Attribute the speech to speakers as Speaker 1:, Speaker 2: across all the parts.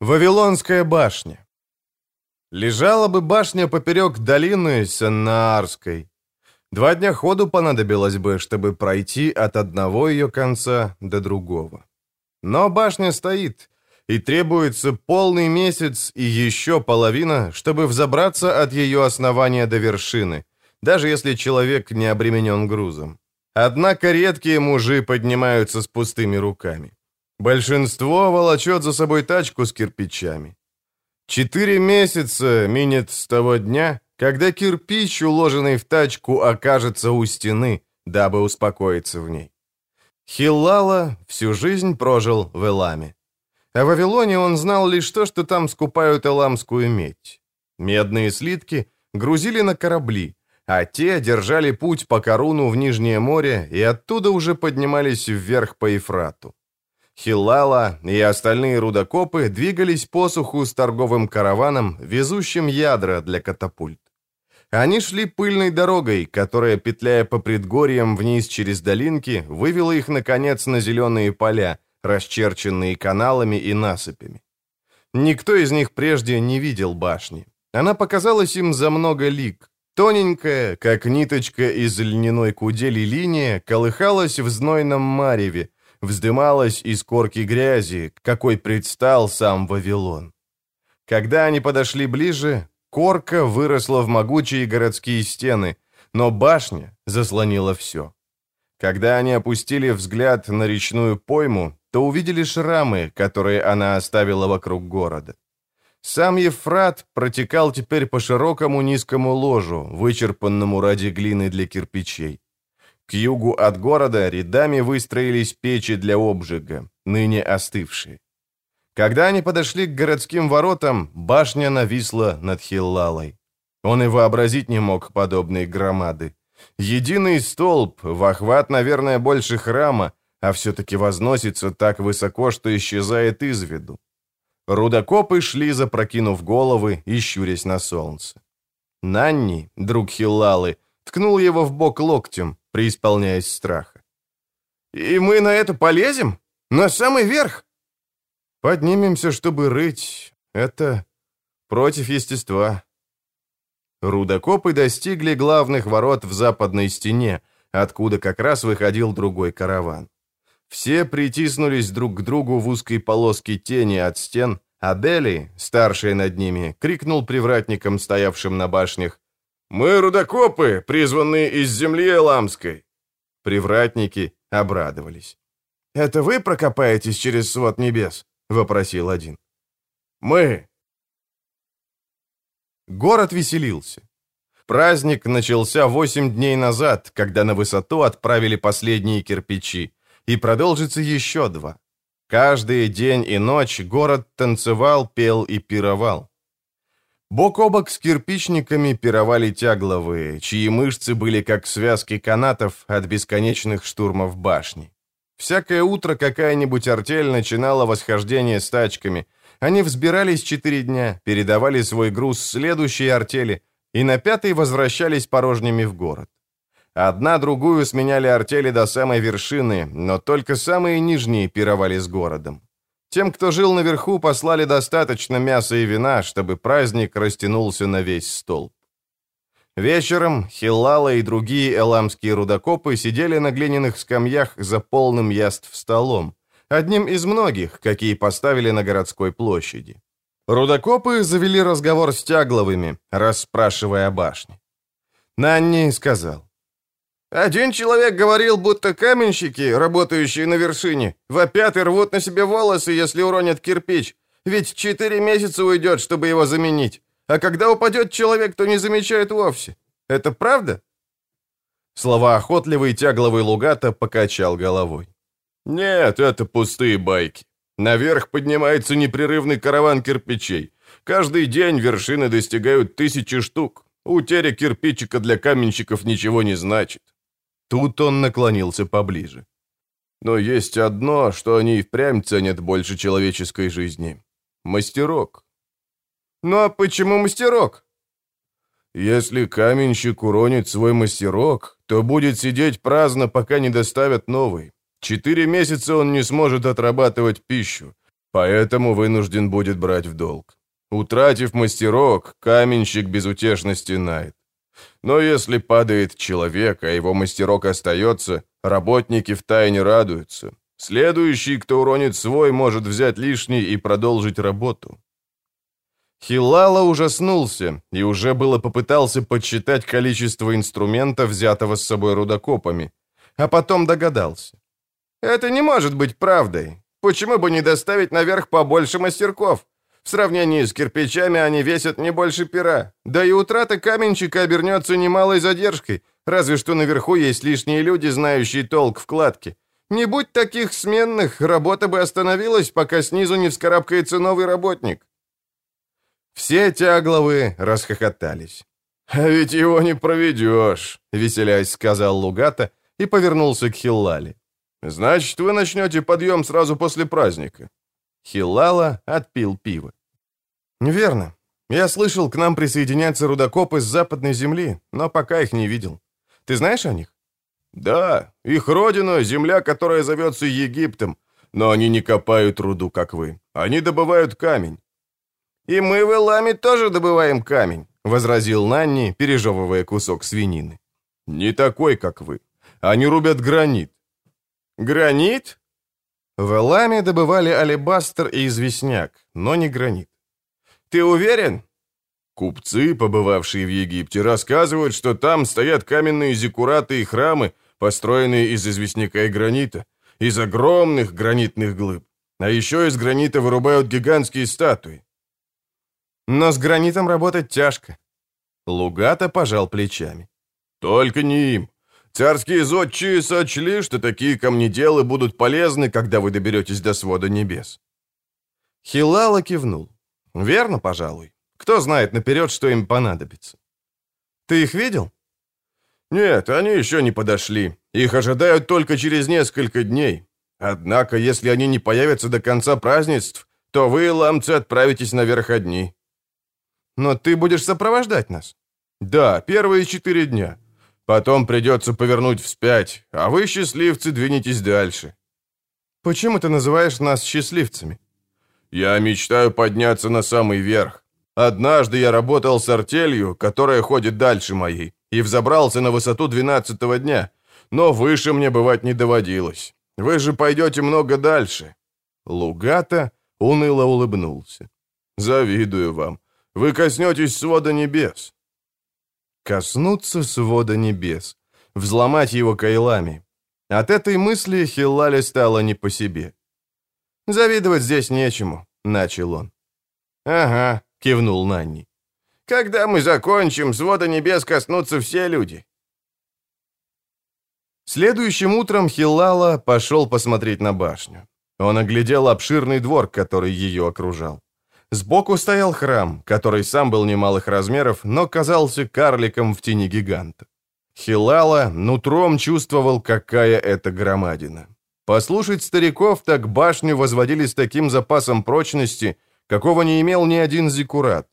Speaker 1: Вавилонская башня. Лежала бы башня поперек долины Сеннаарской. Два дня ходу понадобилось бы, чтобы пройти от одного ее конца до другого. Но башня стоит, и требуется полный месяц и еще половина, чтобы взобраться от ее основания до вершины, даже если человек не обременен грузом. Однако редкие мужи поднимаются с пустыми руками. Большинство волочет за собой тачку с кирпичами. Четыре месяца минет с того дня, когда кирпич, уложенный в тачку, окажется у стены, дабы успокоиться в ней. Хиллала всю жизнь прожил в Эламе. О Вавилоне он знал лишь то, что там скупают эламскую медь. Медные слитки грузили на корабли, а те держали путь по Коруну в Нижнее море и оттуда уже поднимались вверх по Ефрату. Хиллала и остальные рудокопы двигались по суху с торговым караваном, везущим ядра для катапульт. Они шли пыльной дорогой, которая, петляя по предгорьям вниз через долинки, вывела их, наконец, на зеленые поля, расчерченные каналами и насыпями. Никто из них прежде не видел башни. Она показалась им за много лиг. Тоненькая, как ниточка из льняной кудели линия, колыхалась в знойном мареве, вздымалась из корки грязи, какой предстал сам Вавилон. Когда они подошли ближе, корка выросла в могучие городские стены, но башня заслонила все. Когда они опустили взгляд на речную пойму, то увидели шрамы, которые она оставила вокруг города. Сам Ефрат протекал теперь по широкому низкому ложу, вычерпанному ради глины для кирпичей. К югу от города рядами выстроились печи для обжига, ныне остывшие. Когда они подошли к городским воротам, башня нависла над Хиллалой. Он и вообразить не мог подобные громады. Единый столб, в охват, наверное, больше храма, а все-таки возносится так высоко, что исчезает из виду. Рудокопы шли, запрокинув головы и щурясь на солнце. Нанни, друг Хиллалы, ткнул его в бок локтем, преисполняясь страха. «И мы на это полезем? На самый верх?» «Поднимемся, чтобы рыть. Это против естества». Рудокопы достигли главных ворот в западной стене, откуда как раз выходил другой караван. Все притиснулись друг к другу в узкой полоске тени от стен, а Дели, старший над ними, крикнул привратникам, стоявшим на башнях, «Мы рудокопы, призванные из земли Эламской!» Привратники обрадовались. «Это вы прокопаетесь через свод небес?» — вопросил один. «Мы!» Город веселился. Праздник начался восемь дней назад, когда на высоту отправили последние кирпичи, и продолжится еще два. Каждый день и ночь город танцевал, пел и пировал. Бок о бок с кирпичниками пировали тягловые, чьи мышцы были как связки канатов от бесконечных штурмов башни. Всякое утро какая-нибудь артель начинала восхождение с тачками. Они взбирались четыре дня, передавали свой груз следующей артели и на пятый возвращались порожними в город. Одна другую сменяли артели до самой вершины, но только самые нижние пировали с городом. Тем, кто жил наверху, послали достаточно мяса и вина, чтобы праздник растянулся на весь столб. Вечером Хиллала и другие эламские рудокопы сидели на глиняных скамьях за полным яств столом, одним из многих, какие поставили на городской площади. Рудокопы завели разговор с Тягловыми, расспрашивая о башне. Нанни сказал, один человек говорил, будто каменщики, работающие на вершине, вопят и рвут на себе волосы, если уронят кирпич. Ведь четыре месяца уйдет, чтобы его заменить. А когда упадет человек, то не замечает вовсе. Это правда?» Слова охотливый тягловый Лугата покачал головой. «Нет, это пустые байки. Наверх поднимается непрерывный караван кирпичей. Каждый день вершины достигают тысячи штук. Утеря кирпичика для каменщиков ничего не значит. Тут он наклонился поближе. Но есть одно, что они и впрямь ценят больше человеческой жизни. Мастерок. Ну а почему мастерок? Если каменщик уронит свой мастерок, то будет сидеть праздно, пока не доставят новый. Четыре месяца он не сможет отрабатывать пищу. Поэтому вынужден будет брать в долг. Утратив мастерок, каменщик безутешно стенает. Но если падает человек, а его мастерок остается, работники втайне радуются. Следующий, кто уронит свой, может взять лишний и продолжить работу. Хилала ужаснулся и уже было попытался подсчитать количество инструмента, взятого с собой рудокопами, а потом догадался. «Это не может быть правдой. Почему бы не доставить наверх побольше мастерков? В сравнении с кирпичами они весят не больше пера. Да и утрата каменщика обернется немалой задержкой, разве что наверху есть лишние люди, знающие толк в кладке. Не будь таких сменных, работа бы остановилась, пока снизу не вскарабкается новый работник. Все тягловы расхохотались. «А ведь его не проведешь», — веселясь сказал Лугата и повернулся к Хиллале. «Значит, вы начнете подъем сразу после праздника». Хиллала отпил пиво. «Верно. Я слышал, к нам присоединятся рудокопы с западной земли, но пока их не видел. Ты знаешь о них?» «Да, их родина — земля, которая зовется Египтом, но они не копают руду, как вы. Они добывают камень». «И мы в Эламе тоже добываем камень», — возразил Нанни, пережевывая кусок свинины. «Не такой, как вы. Они рубят гранит». «Гранит?» В Эламе добывали алебастр и известняк, но не гранит. «Ты уверен?» Купцы, побывавшие в Египте, рассказывают, что там стоят каменные зиккураты и храмы, построенные из известняка и гранита, из огромных гранитных глыб. А еще из гранита вырубают гигантские статуи. Но с гранитом работать тяжко. Лугата пожал плечами. Только не им. Царские зодчие сочли, что такие камнеделы будут полезны, когда вы доберетесь до свода небес. Хилала кивнул. Верно, пожалуй. Кто знает наперед, что им понадобится. Ты их видел? Нет, они еще не подошли. Их ожидают только через несколько дней. Однако, если они не появятся до конца празднеств, то вы, ламцы, отправитесь наверх одни. Но ты будешь сопровождать нас? Да, первые четыре дня. Потом придется повернуть вспять, а вы, счастливцы, двинетесь дальше. Почему ты называешь нас счастливцами? Я мечтаю подняться на самый верх. Однажды я работал с артелью, которая ходит дальше моей, и взобрался на высоту двенадцатого дня, но выше мне бывать не доводилось. Вы же пойдете много дальше». Лугата уныло улыбнулся. «Завидую вам. Вы коснетесь свода небес». Коснуться свода небес. Взломать его кайлами. От этой мысли Хиллале стало не по себе. «Завидовать здесь нечему», — начал он. «Ага», — кивнул Нанни. «Когда мы закончим, свода небес коснутся все люди». Следующим утром Хиллала пошел посмотреть на башню. Он оглядел обширный двор, который ее окружал. Сбоку стоял храм, который сам был немалых размеров, но казался карликом в тени гиганта. Хилала нутром чувствовал, какая это громадина. Послушать стариков, так башню возводили с таким запасом прочности, какого не имел ни один зиккурат.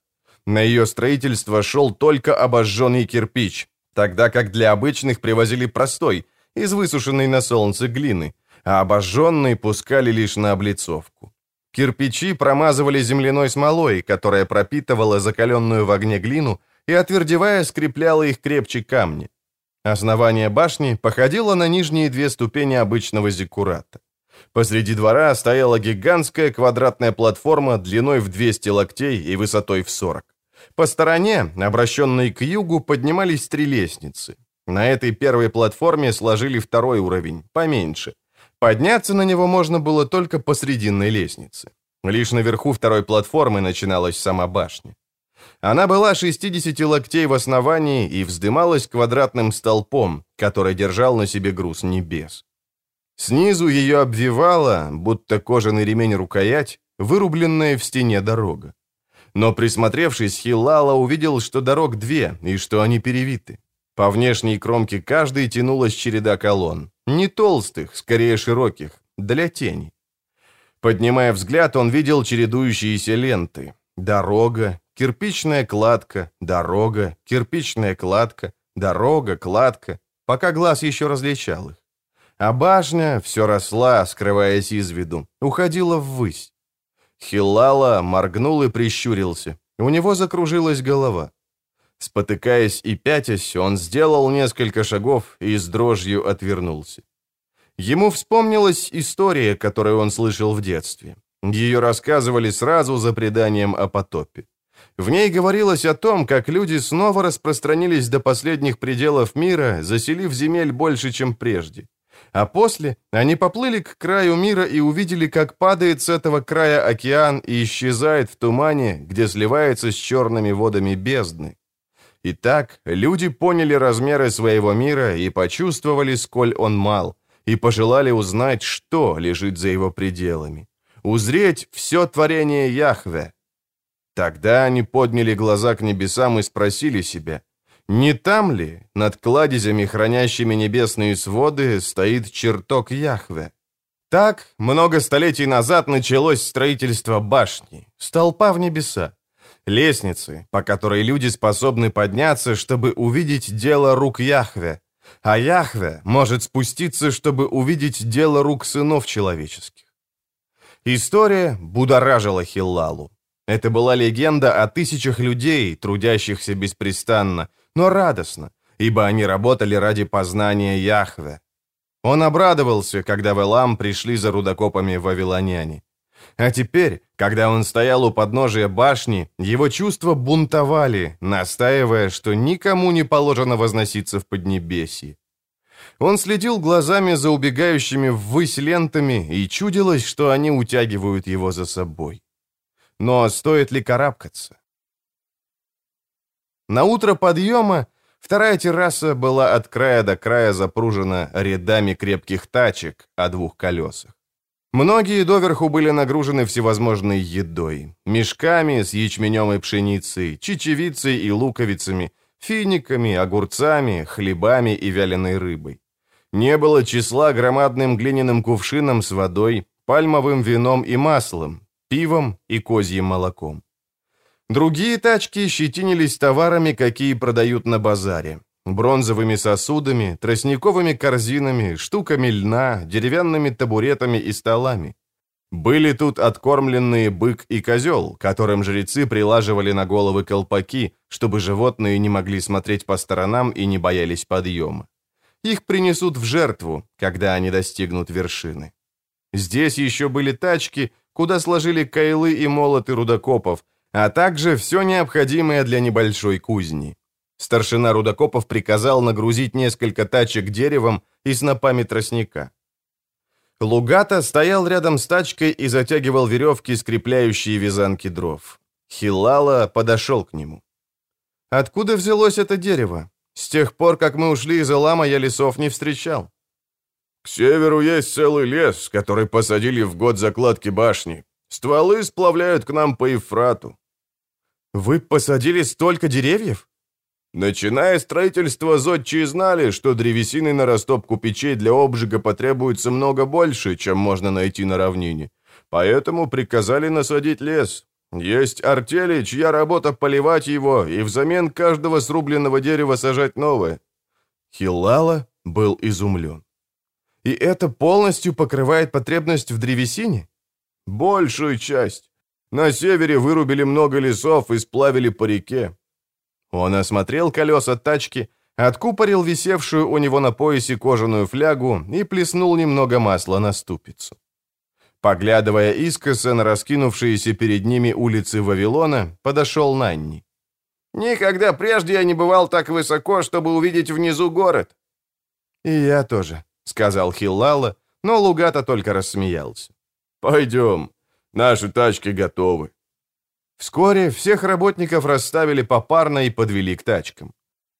Speaker 1: На ее строительство шел только обожженный кирпич, тогда как для обычных привозили простой, из высушенной на солнце глины, а обожженный пускали лишь на облицовку. Кирпичи промазывали земляной смолой, которая пропитывала закаленную в огне глину и, отвердевая, скрепляла их крепче камни. Основание башни походило на нижние две ступени обычного зиккурата. Посреди двора стояла гигантская квадратная платформа длиной в 200 локтей и высотой в 40. По стороне, обращенной к югу, поднимались три лестницы. На этой первой платформе сложили второй уровень, поменьше – Подняться на него можно было только по срединной лестнице. Лишь наверху второй платформы начиналась сама башня. Она была 60 локтей в основании и вздымалась квадратным столпом, который держал на себе груз небес. Снизу ее обвивала, будто кожаный ремень рукоять, вырубленная в стене дорога. Но присмотревшись, Хилала увидел, что дорог две, и что они перевиты. По внешней кромке каждой тянулась череда колонн. Не толстых, скорее широких, для тени. Поднимая взгляд, он видел чередующиеся ленты. Дорога, кирпичная кладка, дорога, кирпичная кладка, дорога, кладка, пока глаз еще различал их. А башня все росла, скрываясь из виду, уходила ввысь. Хиллала моргнул и прищурился. У него закружилась голова. Спотыкаясь и пятясь, он сделал несколько шагов и с дрожью отвернулся. Ему вспомнилась история, которую он слышал в детстве. Ее рассказывали сразу за преданием о потопе. В ней говорилось о том, как люди снова распространились до последних пределов мира, заселив земель больше, чем прежде. А после они поплыли к краю мира и увидели, как падает с этого края океан и исчезает в тумане, где сливается с черными водами бездны. Итак, люди поняли размеры своего мира и почувствовали, сколь он мал, и пожелали узнать, что лежит за его пределами. Узреть все творение Яхве. Тогда они подняли глаза к небесам и спросили себя, не там ли, над кладезями, хранящими небесные своды, стоит чертог Яхве? Так, много столетий назад началось строительство башни, столпа в небеса, лестницы, по которой люди способны подняться, чтобы увидеть дело рук Яхве, а Яхве может спуститься, чтобы увидеть дело рук сынов человеческих. История будоражила Хиллалу. Это была легенда о тысячах людей, трудящихся беспрестанно, но радостно, ибо они работали ради познания Яхве. Он обрадовался, когда в Элам пришли за рудокопами вавилоняне. А теперь, когда он стоял у подножия башни, его чувства бунтовали, настаивая, что никому не положено возноситься в Поднебесье. Он следил глазами за убегающими ввысь лентами, и чудилось, что они утягивают его за собой. Но стоит ли карабкаться? На утро подъема вторая терраса была от края до края запружена рядами крепких тачек о двух колесах. Многие доверху были нагружены всевозможной едой. Мешками с ячменем и пшеницей, чечевицей и луковицами, финиками, огурцами, хлебами и вяленой рыбой. Не было числа громадным глиняным кувшином с водой, пальмовым вином и маслом, пивом и козьим молоком. Другие тачки щетинились товарами, какие продают на базаре. Бронзовыми сосудами, тростниковыми корзинами, штуками льна, деревянными табуретами и столами. Были тут откормленные бык и козел, которым жрецы прилаживали на головы колпаки, чтобы животные не могли смотреть по сторонам и не боялись подъема. Их принесут в жертву, когда они достигнут вершины. Здесь еще были тачки, куда сложили кайлы и молоты рудокопов, а также все необходимое для небольшой кузни. Старшина Рудокопов приказал нагрузить несколько тачек деревом и снопами тростника. Лугата стоял рядом с тачкой и затягивал веревки, скрепляющие вязанки дров. Хилала подошел к нему. «Откуда взялось это дерево? С тех пор, как мы ушли из Элама, я лесов не встречал».
Speaker 2: «К северу есть целый лес, который посадили в год закладки башни. Стволы сплавляют к нам по Ефрату.
Speaker 1: «Вы посадили столько деревьев?»
Speaker 2: Начиная строительство, зодчие знали, что древесины на растопку печей для обжига потребуется много больше, чем можно найти на равнине. Поэтому приказали насадить лес. Есть артели, чья работа поливать его, и взамен каждого срубленного дерева сажать новое.
Speaker 1: Хиллала был изумлен. «И это полностью покрывает потребность в древесине?»
Speaker 2: «Большую часть. На севере вырубили много лесов и сплавили по реке.
Speaker 1: Он осмотрел колеса тачки, откупорил висевшую у него на поясе кожаную флягу и плеснул немного масла на ступицу. Поглядывая искоса на раскинувшиеся перед ними улицы Вавилона, подошел Нанни.
Speaker 3: «Никогда прежде я не бывал так высоко, чтобы увидеть внизу город».
Speaker 1: «И я тоже», — сказал Хиллала, но Лугата только рассмеялся.
Speaker 2: «Пойдем, Наши тачки готовы».
Speaker 1: Вскоре всех работников расставили попарно и подвели к тачкам.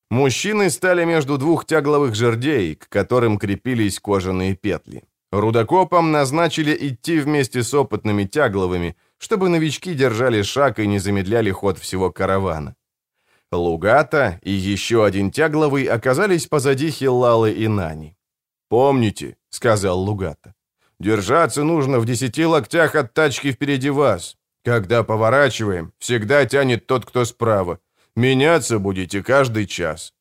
Speaker 1: Мужчины стали между двух тягловых жердей, к которым крепились кожаные петли. Рудокопам назначили идти вместе с опытными тягловыми, чтобы новички держали шаг и не замедляли ход всего каравана. Лугата и еще один тягловый оказались позади Хиллалы и Нани.
Speaker 2: «Помните», — сказал Лугата, Держаться нужно в десяти локтях от тачки впереди вас. Когда поворачиваем, всегда тянет тот, кто справа. Меняться будете каждый час».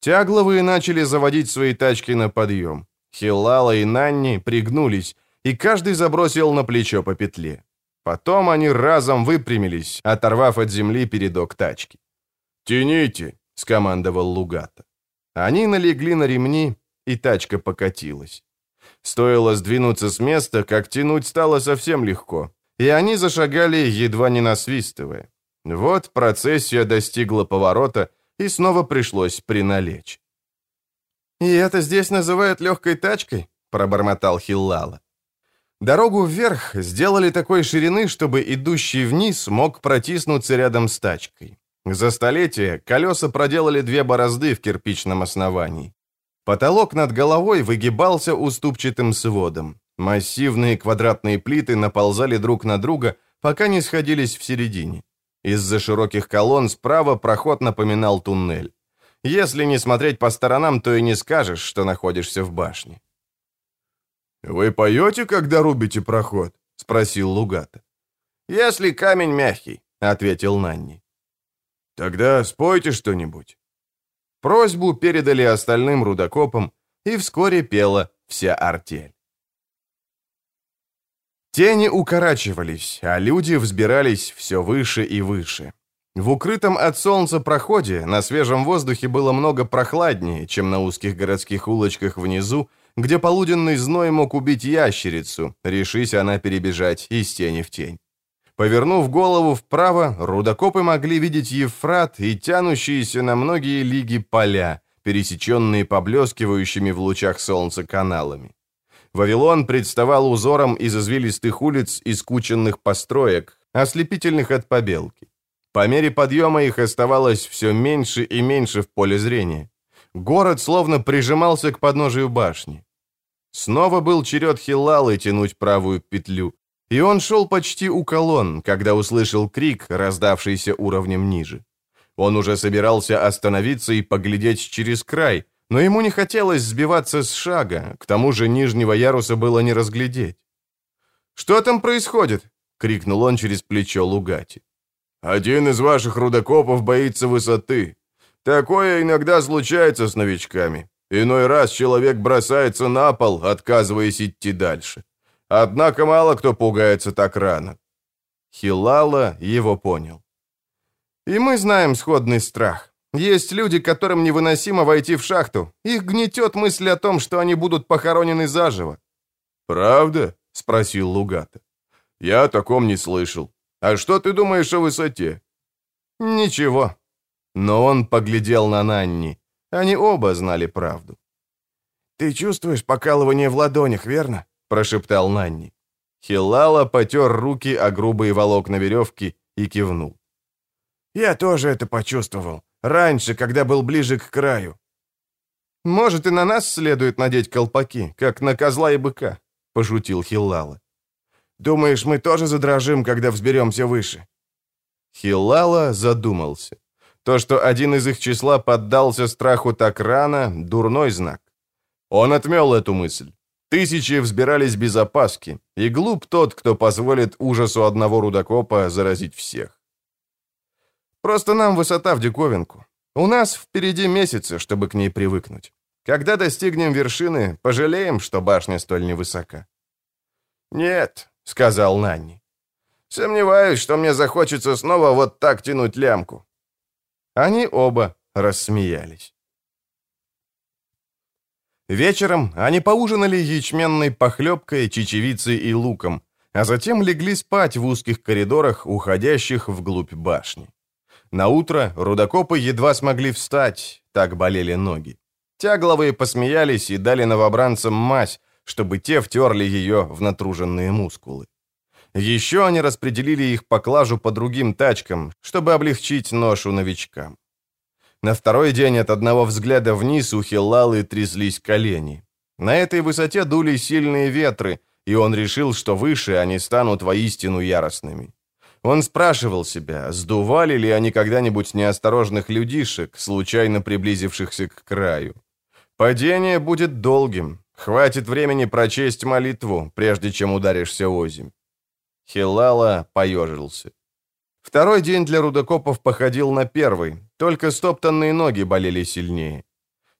Speaker 1: Тягловые начали заводить свои тачки на подъем. Хиллала и Нанни пригнулись, и каждый забросил на плечо по петле. Потом они разом выпрямились, оторвав от земли передок тачки.
Speaker 2: «Тяните!» — скомандовал Лугата.
Speaker 1: Они налегли на ремни, и тачка покатилась. Стоило сдвинуться с места, как тянуть стало совсем легко, и они зашагали, едва не насвистывая. Вот процессия достигла поворота, и снова пришлось приналечь. «И это здесь называют легкой тачкой?» — пробормотал Хиллала. Дорогу вверх сделали такой ширины, чтобы идущий вниз мог протиснуться рядом с тачкой. За столетие колеса проделали две борозды в кирпичном основании. Потолок над головой выгибался уступчатым сводом. Массивные квадратные плиты наползали друг на друга, пока не сходились в середине. Из-за широких колонн справа проход напоминал туннель. Если не смотреть по сторонам, то и не скажешь, что находишься в башне.
Speaker 2: «Вы поете, когда рубите проход?» — спросил Лугата.
Speaker 3: «Если камень мягкий», —
Speaker 1: ответил Нанни.
Speaker 2: «Тогда спойте что-нибудь».
Speaker 1: Просьбу передали остальным рудокопам, и вскоре пела вся артель. Тени укорачивались, а люди взбирались все выше и выше. В укрытом от солнца проходе на свежем воздухе было много прохладнее, чем на узких городских улочках внизу, где полуденный зной мог убить ящерицу, решись она перебежать из тени в тень. Повернув голову вправо, рудокопы могли видеть Евфрат и тянущиеся на многие лиги поля, пересеченные поблескивающими в лучах солнца каналами. Вавилон представал узором из извилистых улиц и скученных построек, ослепительных от побелки. По мере подъема их оставалось все меньше и меньше в поле зрения. Город словно прижимался к подножию башни. Снова был черед Хиллалы тянуть правую петлю, и он шел почти у колонн, когда услышал крик, раздавшийся уровнем ниже. Он уже собирался остановиться и поглядеть через край, но ему не хотелось сбиваться с шага, к тому же нижнего яруса было не разглядеть. «Что там происходит?» — крикнул он через плечо Лугати.
Speaker 2: «Один из ваших рудокопов боится высоты. Такое иногда случается с новичками. Иной раз человек бросается на пол, отказываясь идти дальше. Однако мало кто пугается так рано.
Speaker 1: Хилала его понял. И мы знаем сходный страх. Есть люди, которым невыносимо войти в шахту. Их гнетет мысль о том, что они будут похоронены заживо.
Speaker 2: «Правда?» — спросил Лугата. «Я о таком не слышал. А что ты думаешь о высоте?»
Speaker 1: «Ничего». Но он поглядел на Нанни. Они оба знали правду. «Ты чувствуешь покалывание в ладонях, верно?» — прошептал Нанни. Хилала потер руки о грубые волокна веревки и кивнул. «Я тоже это почувствовал. Раньше, когда был ближе к краю». «Может, и на нас следует надеть колпаки, как на козла и быка», — пошутил Хиллала. «Думаешь, мы тоже задрожим, когда взберемся выше?» Хиллала задумался. То, что один из их числа поддался страху так рано, дурной знак. Он отмел эту мысль. Тысячи взбирались без опаски, и глуп тот, кто позволит ужасу одного рудокопа заразить всех. Просто нам высота в диковинку. У нас впереди месяцы, чтобы к ней привыкнуть. Когда достигнем вершины, пожалеем, что башня столь невысока.
Speaker 3: «Нет», — сказал Нанни. «Сомневаюсь, что мне захочется снова вот так тянуть лямку.
Speaker 1: Они оба рассмеялись. Вечером они поужинали ячменной похлебкой, чечевицей и луком, а затем легли спать в узких коридорах, уходящих вглубь башни. На утро рудокопы едва смогли встать, так болели ноги. Тягловые посмеялись и дали новобранцам мазь, чтобы те втерли ее в натруженные мускулы. Еще они распределили их поклажу по другим тачкам, чтобы облегчить ношу новичкам. На второй день от одного взгляда вниз у Хиллалы тряслись колени. На этой высоте дули сильные ветры, и он решил, что выше они станут воистину яростными. Он спрашивал себя, сдували ли они когда-нибудь неосторожных людишек, случайно приблизившихся к краю. Падение будет долгим, хватит времени прочесть молитву, прежде чем ударишься озимь. Хилала поежился. Второй день для рудокопов походил на первый, только стоптанные ноги болели сильнее.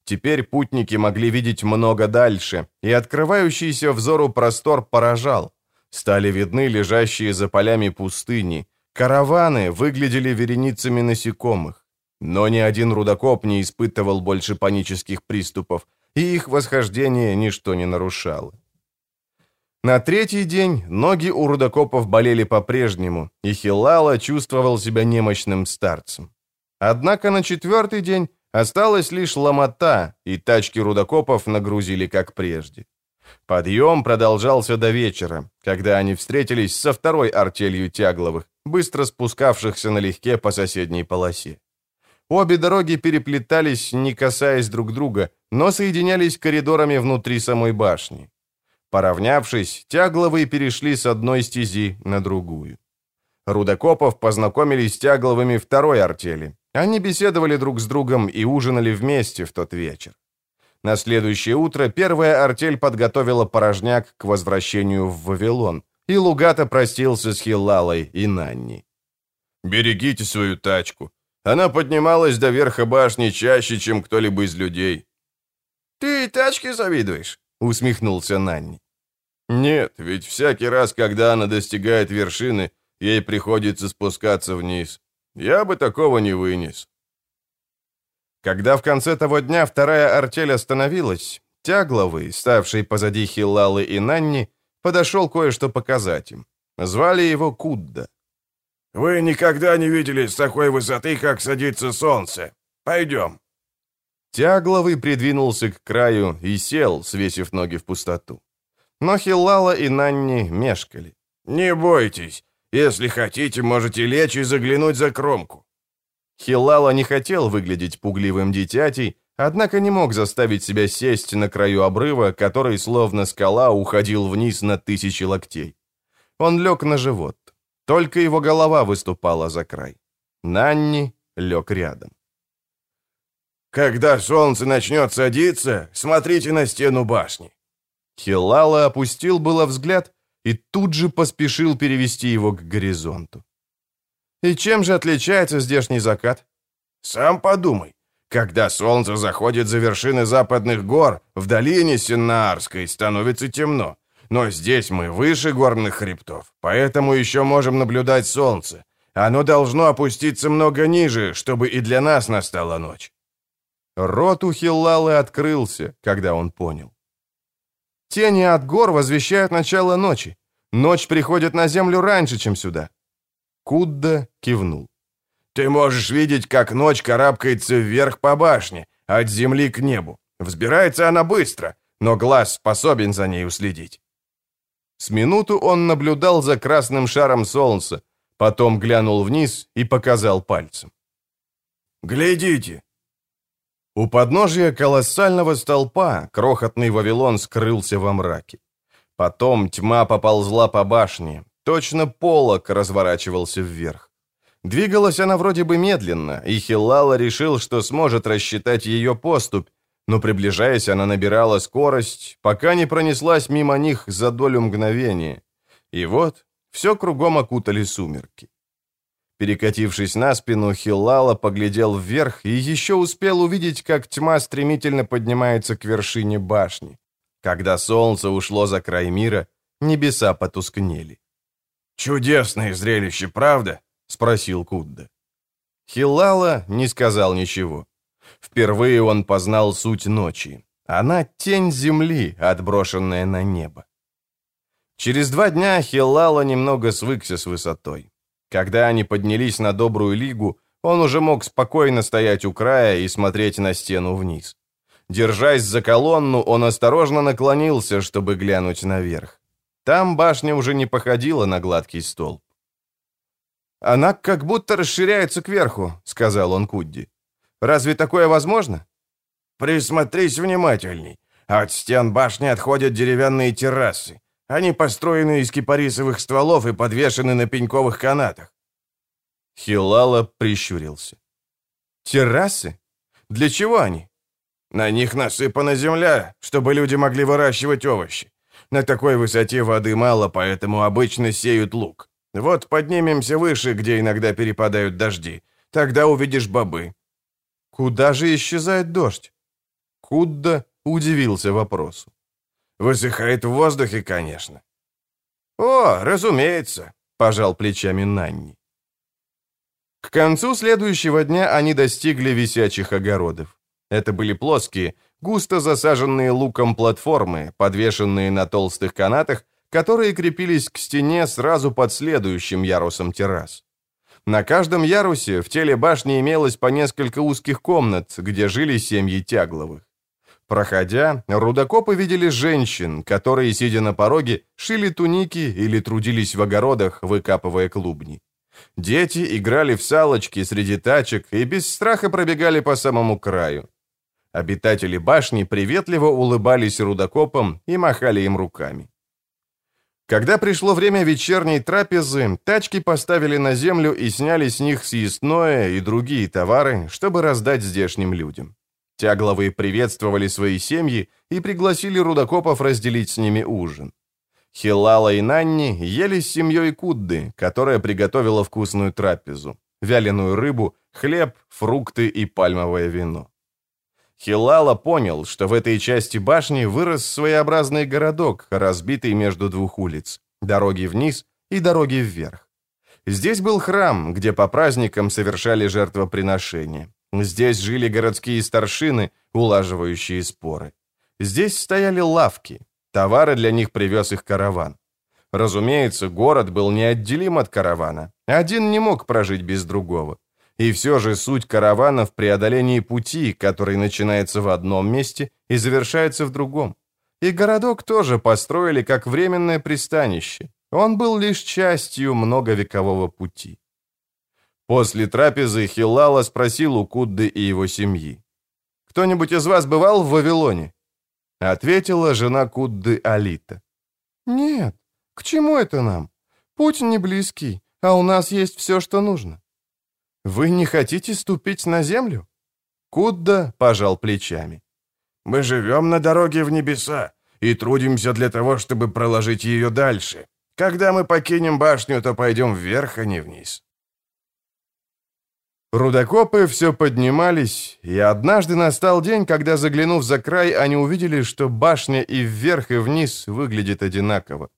Speaker 1: Теперь путники могли видеть много дальше, и открывающийся взору простор поражал. Стали видны лежащие за полями пустыни. Караваны выглядели вереницами насекомых. Но ни один рудокоп не испытывал больше панических приступов, и их восхождение ничто не нарушало. На третий день ноги у рудокопов болели по-прежнему, и Хилала чувствовал себя немощным старцем. Однако на четвертый день осталась лишь ломота, и тачки рудокопов нагрузили как прежде. Подъем продолжался до вечера, когда они встретились со второй артелью тягловых, быстро спускавшихся налегке по соседней полосе. Обе дороги переплетались, не касаясь друг друга, но соединялись коридорами внутри самой башни. Поравнявшись, тягловые перешли с одной стези на другую. Рудокопов познакомились с тягловыми второй артели. Они беседовали друг с другом и ужинали вместе в тот вечер. На следующее утро первая артель подготовила порожняк к возвращению в Вавилон, и Лугата простился с Хиллалой и Нанни.
Speaker 2: «Берегите свою тачку. Она поднималась до верха башни чаще, чем кто-либо из людей».
Speaker 3: «Ты тачке завидуешь?» — усмехнулся Нанни.
Speaker 2: «Нет, ведь всякий раз, когда она достигает вершины, ей приходится спускаться вниз. Я бы такого не вынес».
Speaker 1: Когда в конце того дня вторая артель остановилась, Тягловый, ставший позади Хиллалы и Нанни, подошел кое-что показать им. Звали его Кудда.
Speaker 3: «Вы никогда не видели с такой высоты, как садится солнце. Пойдем».
Speaker 1: Тягловый придвинулся к краю и сел, свесив ноги в пустоту. Но Хиллала и Нанни мешкали.
Speaker 3: «Не бойтесь. Если хотите, можете лечь и заглянуть за кромку».
Speaker 1: Хиллала не хотел выглядеть пугливым дитятей, однако не мог заставить себя сесть на краю обрыва, который, словно скала, уходил вниз на тысячи локтей. Он лег на живот. Только его голова выступала за край. Нанни лег рядом.
Speaker 3: «Когда солнце начнет садиться, смотрите на стену башни».
Speaker 1: Хилала опустил было взгляд и тут же поспешил перевести его к горизонту. «И чем же отличается здешний закат?»
Speaker 3: «Сам подумай. Когда солнце заходит за вершины западных гор, в долине Синнаарской становится темно. Но здесь мы выше горных хребтов, поэтому еще можем наблюдать солнце. Оно должно опуститься много ниже, чтобы и для нас настала ночь».
Speaker 1: Рот у Хиллалы открылся, когда он понял. Тени от гор возвещают начало ночи. Ночь приходит на землю раньше, чем сюда. Кудда кивнул.
Speaker 3: Ты можешь видеть, как ночь карабкается вверх по башне, от земли к небу. Взбирается она быстро, но глаз способен за ней уследить.
Speaker 1: С минуту он наблюдал за красным шаром солнца, потом глянул вниз и показал пальцем.
Speaker 3: «Глядите,
Speaker 1: у подножия колоссального столпа крохотный Вавилон скрылся во мраке. Потом тьма поползла по башне, точно полок разворачивался вверх. Двигалась она вроде бы медленно, и Хиллала решил, что сможет рассчитать ее поступь, но приближаясь, она набирала скорость, пока не пронеслась мимо них за долю мгновения. И вот все кругом окутали сумерки. Перекатившись на спину, Хиллала поглядел вверх и еще успел увидеть, как тьма стремительно поднимается к вершине башни. Когда солнце ушло за край мира, небеса потускнели.
Speaker 3: «Чудесное зрелище, правда?» — спросил Кудда.
Speaker 1: Хиллала не сказал ничего. Впервые он познал суть ночи. Она — тень земли, отброшенная на небо. Через два дня Хиллала немного свыкся с высотой. Когда они поднялись на добрую лигу, он уже мог спокойно стоять у края и смотреть на стену вниз. Держась за колонну, он осторожно наклонился, чтобы глянуть наверх. Там башня уже не походила на гладкий столб. «Она как будто расширяется кверху», — сказал он Кудди. «Разве такое возможно?»
Speaker 3: «Присмотрись внимательней. От стен башни отходят деревянные террасы. Они построены из кипарисовых стволов и подвешены на пеньковых канатах.
Speaker 1: Хилала прищурился. «Террасы? Для чего они?»
Speaker 3: «На них насыпана земля, чтобы люди могли выращивать овощи. На такой высоте воды мало, поэтому обычно сеют лук. Вот поднимемся выше, где иногда перепадают дожди. Тогда увидишь бобы».
Speaker 1: «Куда же исчезает дождь?» Куда удивился вопросу.
Speaker 3: Высыхает в воздухе, конечно. «О, разумеется», — пожал плечами Нанни.
Speaker 1: К концу следующего дня они достигли висячих огородов. Это были плоские, густо засаженные луком платформы, подвешенные на толстых канатах, которые крепились к стене сразу под следующим ярусом террас. На каждом ярусе в теле башни имелось по несколько узких комнат, где жили семьи Тягловых. Проходя, рудокопы видели женщин, которые, сидя на пороге, шили туники или трудились в огородах, выкапывая клубни. Дети играли в салочки среди тачек и без страха пробегали по самому краю. Обитатели башни приветливо улыбались рудокопам и махали им руками. Когда пришло время вечерней трапезы, тачки поставили на землю и сняли с них съестное и другие товары, чтобы раздать здешним людям. Тягловые приветствовали свои семьи и пригласили рудокопов разделить с ними ужин. Хилала и Нанни ели с семьей Кудды, которая приготовила вкусную трапезу, вяленую рыбу, хлеб, фрукты и пальмовое вино. Хилала понял, что в этой части башни вырос своеобразный городок, разбитый между двух улиц, дороги вниз и дороги вверх. Здесь был храм, где по праздникам совершали жертвоприношения. Здесь жили городские старшины, улаживающие споры. Здесь стояли лавки. Товары для них привез их караван. Разумеется, город был неотделим от каравана. Один не мог прожить без другого. И все же суть каравана в преодолении пути, который начинается в одном месте и завершается в другом. И городок тоже построили как временное пристанище. Он был лишь частью многовекового пути. После трапезы Хилала спросил у Кудды и его семьи. «Кто-нибудь из вас бывал в Вавилоне?» Ответила жена Кудды Алита. «Нет, к чему это нам? Путь не близкий, а у нас есть все, что нужно». «Вы не хотите ступить на землю?» Кудда пожал плечами.
Speaker 3: «Мы живем на дороге в небеса и трудимся для того, чтобы проложить ее дальше. Когда мы покинем башню, то пойдем вверх, а не вниз».
Speaker 1: Рудокопы все поднимались, и однажды настал день, когда, заглянув за край, они увидели, что башня и вверх, и вниз выглядит одинаково.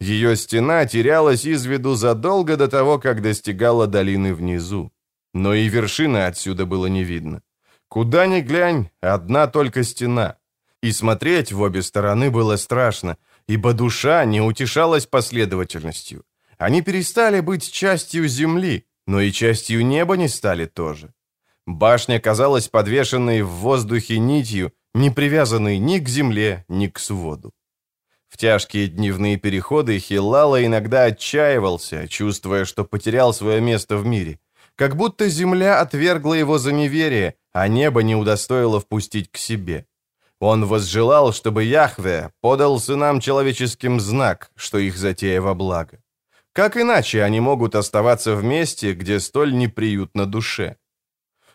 Speaker 1: Ее стена терялась из виду задолго до того, как достигала долины внизу но и вершины отсюда было не видно. Куда ни глянь, одна только стена. И смотреть в обе стороны было страшно, ибо душа не утешалась последовательностью. Они перестали быть частью земли, но и частью неба не стали тоже. Башня казалась подвешенной в воздухе нитью, не привязанной ни к земле, ни к своду. В тяжкие дневные переходы Хиллала иногда отчаивался, чувствуя, что потерял свое место в мире как будто земля отвергла его за неверие, а небо не удостоило впустить к себе. Он возжелал, чтобы Яхве подал сынам человеческим знак, что их затея во благо. Как иначе они могут оставаться вместе, где столь неприютно душе?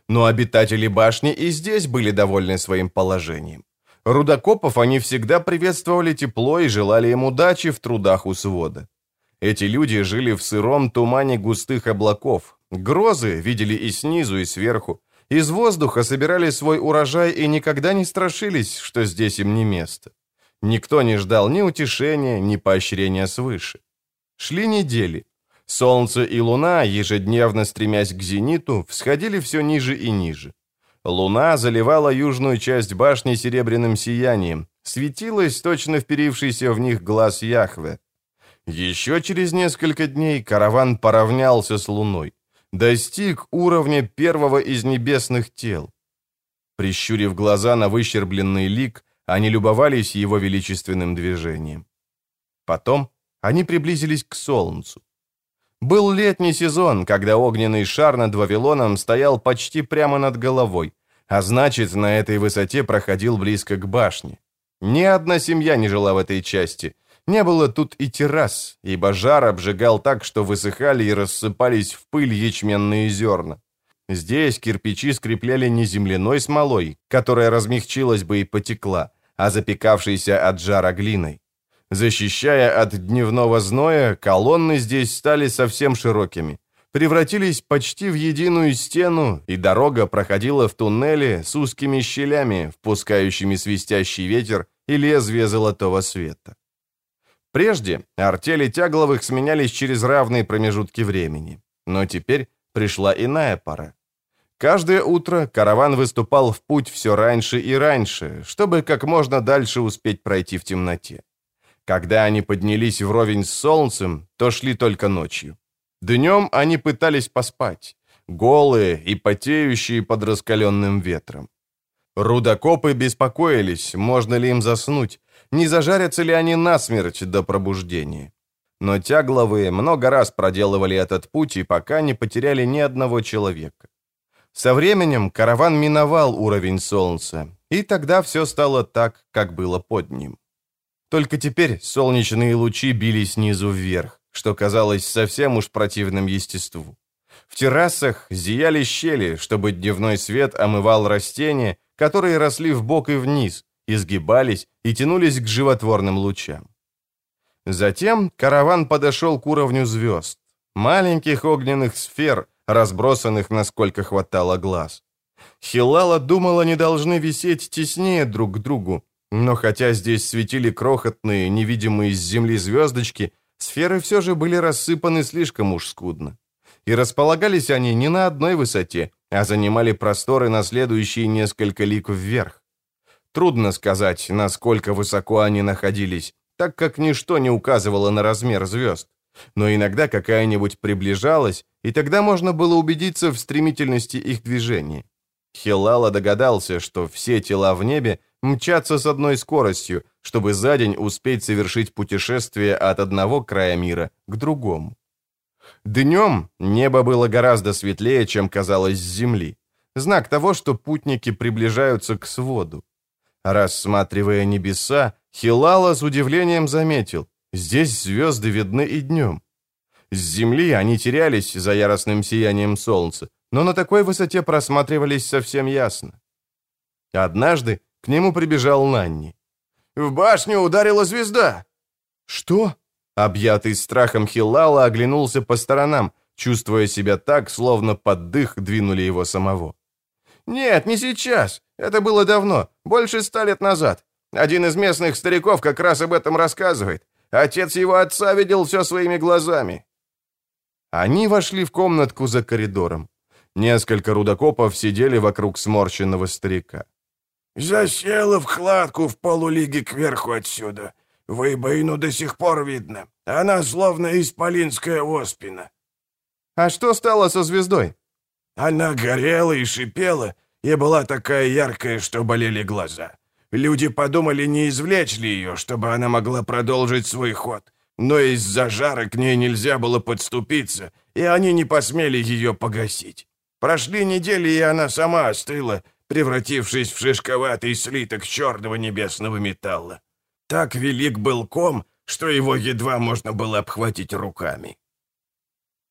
Speaker 1: Но обитатели башни и здесь были довольны своим положением. Рудокопов они всегда приветствовали тепло и желали им удачи в трудах у свода. Эти люди жили в сыром тумане густых облаков, Грозы видели и снизу, и сверху. Из воздуха собирали свой урожай и никогда не страшились, что здесь им не место. Никто не ждал ни утешения, ни поощрения свыше. Шли недели. Солнце и луна, ежедневно стремясь к зениту, всходили все ниже и ниже. Луна заливала южную часть башни серебряным сиянием, светилась точно вперившийся в них глаз Яхве. Еще через несколько дней караван поравнялся с луной достиг уровня первого из небесных тел. Прищурив глаза на выщербленный лик, они любовались его величественным движением. Потом они приблизились к солнцу. Был летний сезон, когда огненный шар над Вавилоном стоял почти прямо над головой, а значит, на этой высоте проходил близко к башне. Ни одна семья не жила в этой части — не было тут и террас, ибо жар обжигал так, что высыхали и рассыпались в пыль ячменные зерна. Здесь кирпичи скрепляли не земляной смолой, которая размягчилась бы и потекла, а запекавшейся от жара глиной. Защищая от дневного зноя, колонны здесь стали совсем широкими, превратились почти в единую стену, и дорога проходила в туннеле с узкими щелями, впускающими свистящий ветер и лезвие золотого света. Прежде артели Тягловых сменялись через равные промежутки времени, но теперь пришла иная пора. Каждое утро караван выступал в путь все раньше и раньше, чтобы как можно дальше успеть пройти в темноте. Когда они поднялись вровень с солнцем, то шли только ночью. Днем они пытались поспать, голые и потеющие под раскаленным ветром. Рудокопы беспокоились, можно ли им заснуть, не зажарятся ли они насмерть до пробуждения. Но тягловые много раз проделывали этот путь и пока не потеряли ни одного человека. Со временем караван миновал уровень солнца, и тогда все стало так, как было под ним. Только теперь солнечные лучи били снизу вверх, что казалось совсем уж противным естеству. В террасах зияли щели, чтобы дневной свет омывал растения, которые росли вбок и вниз, изгибались и тянулись к животворным лучам. Затем караван подошел к уровню звезд, маленьких огненных сфер, разбросанных насколько хватало глаз. Хилала думала, они должны висеть теснее друг к другу, но хотя здесь светили крохотные, невидимые с земли звездочки, сферы все же были рассыпаны слишком уж скудно. И располагались они не на одной высоте, а занимали просторы на следующие несколько лик вверх. Трудно сказать, насколько высоко они находились, так как ничто не указывало на размер звезд. Но иногда какая-нибудь приближалась, и тогда можно было убедиться в стремительности их движения. Хилала догадался, что все тела в небе мчатся с одной скоростью, чтобы за день успеть совершить путешествие от одного края мира к другому. Днем небо было гораздо светлее, чем казалось с земли. Знак того, что путники приближаются к своду. Рассматривая небеса, Хилала с удивлением заметил, здесь звезды видны и днем. С земли они терялись за яростным сиянием солнца, но на такой высоте просматривались совсем ясно. Однажды к нему прибежал Нанни.
Speaker 3: «В башню ударила звезда!»
Speaker 1: «Что?» Объятый страхом Хиллала оглянулся по сторонам, чувствуя себя так, словно под дых двинули его самого.
Speaker 3: «Нет, не сейчас. Это было давно, больше ста лет назад. Один из местных стариков как раз об этом рассказывает. Отец его отца видел все своими глазами».
Speaker 1: Они вошли в комнатку за коридором. Несколько рудокопов сидели вокруг сморщенного старика.
Speaker 4: «Засела в кладку в полулиге кверху отсюда. Выбоину до сих пор видно. Она словно исполинская оспина».
Speaker 1: «А что стало со звездой?»
Speaker 4: «Она горела и шипела, и была такая яркая, что болели глаза. Люди подумали, не извлечь ли ее, чтобы она могла продолжить свой ход. Но из-за жара к ней нельзя было подступиться, и они не посмели ее погасить. Прошли недели, и она сама остыла, превратившись в шишковатый слиток черного небесного металла. Так велик был ком, что его едва можно было обхватить руками.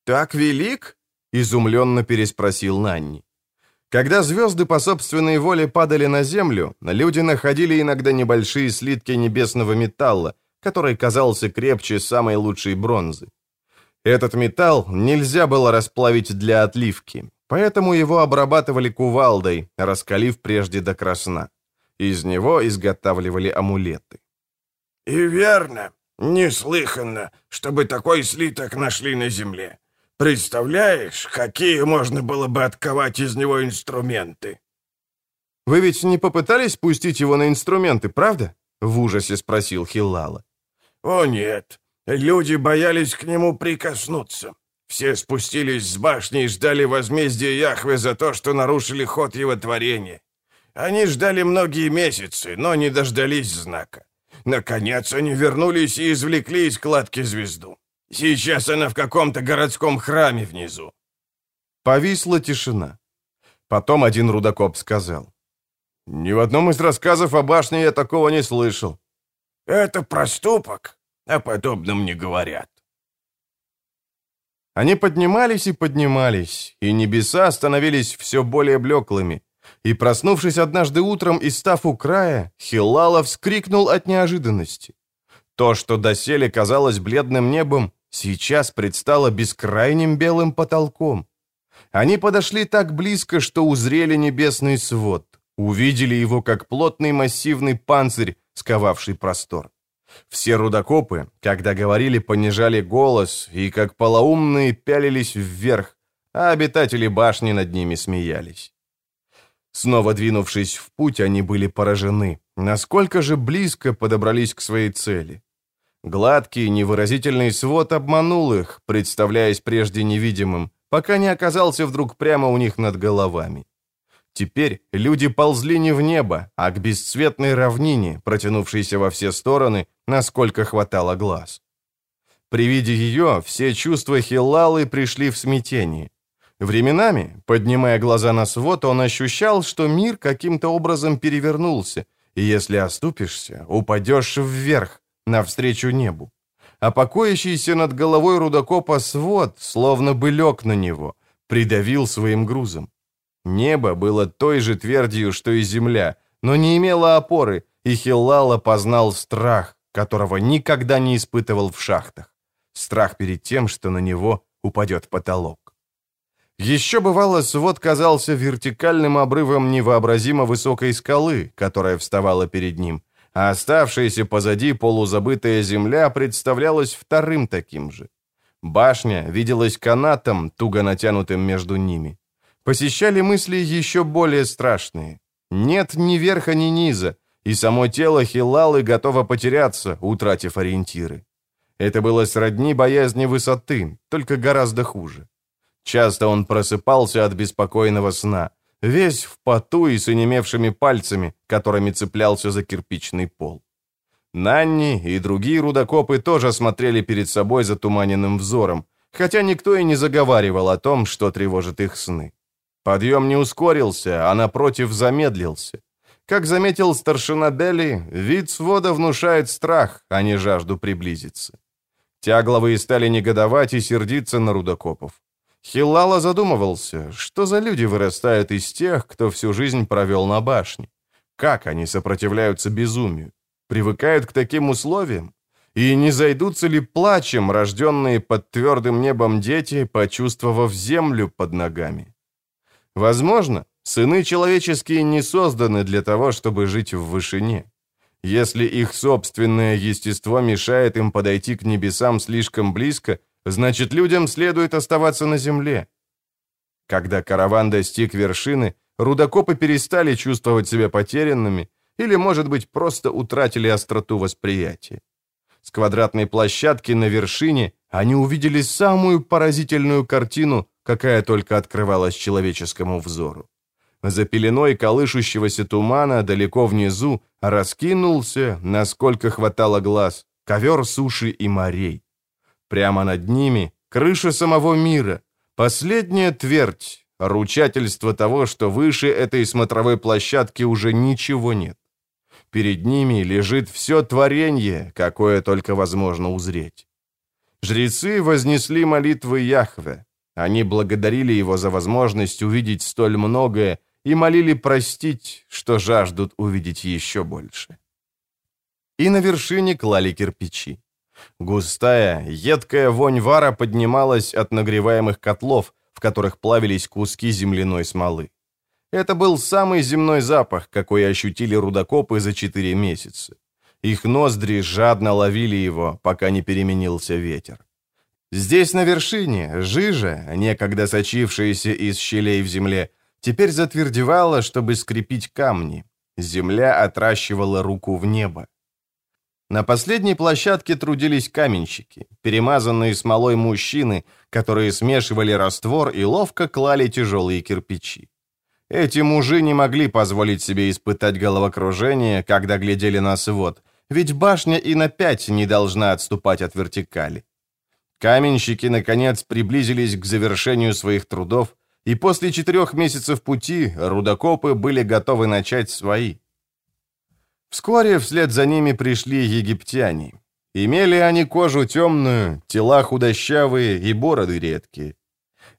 Speaker 1: «Так велик?» — изумленно переспросил Нанни. Когда звезды по собственной воле падали на землю, люди находили иногда небольшие слитки небесного металла, который казался крепче самой лучшей бронзы. Этот металл нельзя было расплавить для отливки, поэтому его обрабатывали кувалдой, раскалив прежде до красна. Из него изготавливали амулеты.
Speaker 4: «И верно, неслыханно, чтобы такой слиток нашли на земле. Представляешь, какие можно было бы отковать из него инструменты?»
Speaker 1: «Вы ведь не попытались пустить его на инструменты, правда?» — в ужасе спросил Хиллала.
Speaker 4: «О нет, люди боялись к нему прикоснуться. Все спустились с башни и ждали возмездия Яхве за то, что нарушили ход его творения. Они ждали многие месяцы, но не дождались знака. Наконец они вернулись и извлекли из кладки звезду. Сейчас она в каком-то городском храме внизу.
Speaker 1: Повисла тишина. Потом один рудокоп сказал. «Ни в одном из рассказов о башне я такого не слышал».
Speaker 4: «Это проступок, о подобном не говорят».
Speaker 1: Они поднимались и поднимались, и небеса становились все более блеклыми, и, проснувшись однажды утром и став у края, Хилала вскрикнул от неожиданности. То, что доселе казалось бледным небом, сейчас предстало бескрайним белым потолком. Они подошли так близко, что узрели небесный свод, увидели его как плотный массивный панцирь, сковавший простор. Все рудокопы, когда говорили, понижали голос и, как полоумные, пялились вверх, а обитатели башни над ними смеялись. Снова двинувшись в путь, они были поражены. Насколько же близко подобрались к своей цели. Гладкий, невыразительный свод обманул их, представляясь прежде невидимым, пока не оказался вдруг прямо у них над головами. Теперь люди ползли не в небо, а к бесцветной равнине, протянувшейся во все стороны, насколько хватало глаз. При виде ее все чувства Хиллалы пришли в смятение. Временами, поднимая глаза на свод, он ощущал, что мир каким-то образом перевернулся, и если оступишься, упадешь вверх, навстречу небу. А покоящийся над головой рудокопа свод, словно бы лег на него, придавил своим грузом. Небо было той же твердью, что и земля, но не имело опоры, и Хиллала познал страх, которого никогда не испытывал в шахтах. Страх перед тем, что на него упадет потолок. Еще бывало, свод казался вертикальным обрывом невообразимо высокой скалы, которая вставала перед ним, а оставшаяся позади полузабытая земля представлялась вторым таким же. Башня виделась канатом, туго натянутым между ними. Посещали мысли еще более страшные. Нет ни верха, ни низа, и само тело Хилалы готово потеряться, утратив ориентиры. Это было сродни боязни высоты, только гораздо хуже. Часто он просыпался от беспокойного сна, весь в поту и с онемевшими пальцами, которыми цеплялся за кирпичный пол. Нанни и другие рудокопы тоже смотрели перед собой затуманенным взором, хотя никто и не заговаривал о том, что тревожит их сны. Подъем не ускорился, а напротив замедлился. Как заметил старшина Белли, вид свода внушает страх, а не жажду приблизиться. Тягловые стали негодовать и сердиться на рудокопов. Хиллала задумывался, что за люди вырастают из тех, кто всю жизнь провел на башне. Как они сопротивляются безумию? Привыкают к таким условиям? И не зайдутся ли плачем рожденные под твердым небом дети, почувствовав землю под ногами? Возможно, сыны человеческие не созданы для того, чтобы жить в вышине. Если их собственное естество мешает им подойти к небесам слишком близко, значит, людям следует оставаться на земле. Когда караван достиг вершины, рудокопы перестали чувствовать себя потерянными или, может быть, просто утратили остроту восприятия. С квадратной площадки на вершине они увидели самую поразительную картину, какая только открывалась человеческому взору. За пеленой колышущегося тумана далеко внизу раскинулся, насколько хватало глаз, ковер суши и морей. Прямо над ними крыша самого мира, последняя твердь, ручательство того, что выше этой смотровой площадки уже ничего нет. Перед ними лежит все творение, какое только возможно узреть. Жрецы вознесли молитвы Яхве. Они благодарили его за возможность увидеть столь многое и молили простить, что жаждут увидеть еще больше. И на вершине клали кирпичи. Густая, едкая вонь вара поднималась от нагреваемых котлов, в которых плавились куски земляной смолы. Это был самый земной запах, какой ощутили рудокопы за четыре месяца. Их ноздри жадно ловили его, пока не переменился ветер. Здесь, на вершине, жижа, некогда сочившаяся из щелей в земле, теперь затвердевала, чтобы скрепить камни. Земля отращивала руку в небо. На последней площадке трудились каменщики, перемазанные смолой мужчины, которые смешивали раствор и ловко клали тяжелые кирпичи. Эти мужи не могли позволить себе испытать головокружение, когда глядели на свод, ведь башня и на пять не должна отступать от вертикали. Каменщики, наконец, приблизились к завершению своих трудов, и после четырех месяцев пути рудокопы были готовы начать свои. Вскоре вслед за ними пришли египтяне. Имели они кожу темную, тела худощавые и бороды редкие.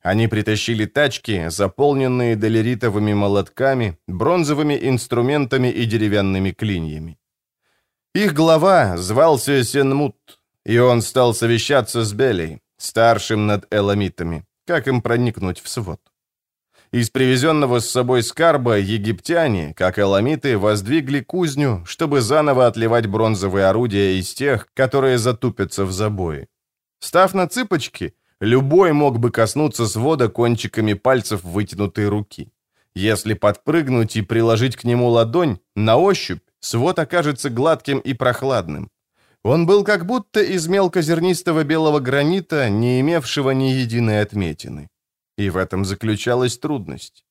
Speaker 1: Они притащили тачки, заполненные долеритовыми молотками, бронзовыми инструментами и деревянными клиньями. Их глава звался Сенмут, и он стал совещаться с Белей, старшим над эламитами, как им проникнуть в свод. Из привезенного с собой скарба египтяне, как эламиты, воздвигли кузню, чтобы заново отливать бронзовые орудия из тех, которые затупятся в забое. Став на цыпочки, любой мог бы коснуться свода кончиками пальцев вытянутой руки. Если подпрыгнуть и приложить к нему ладонь, на ощупь свод окажется гладким и прохладным. Он был как будто из мелкозернистого белого гранита, не имевшего ни единой отметины. И в этом заключалась трудность.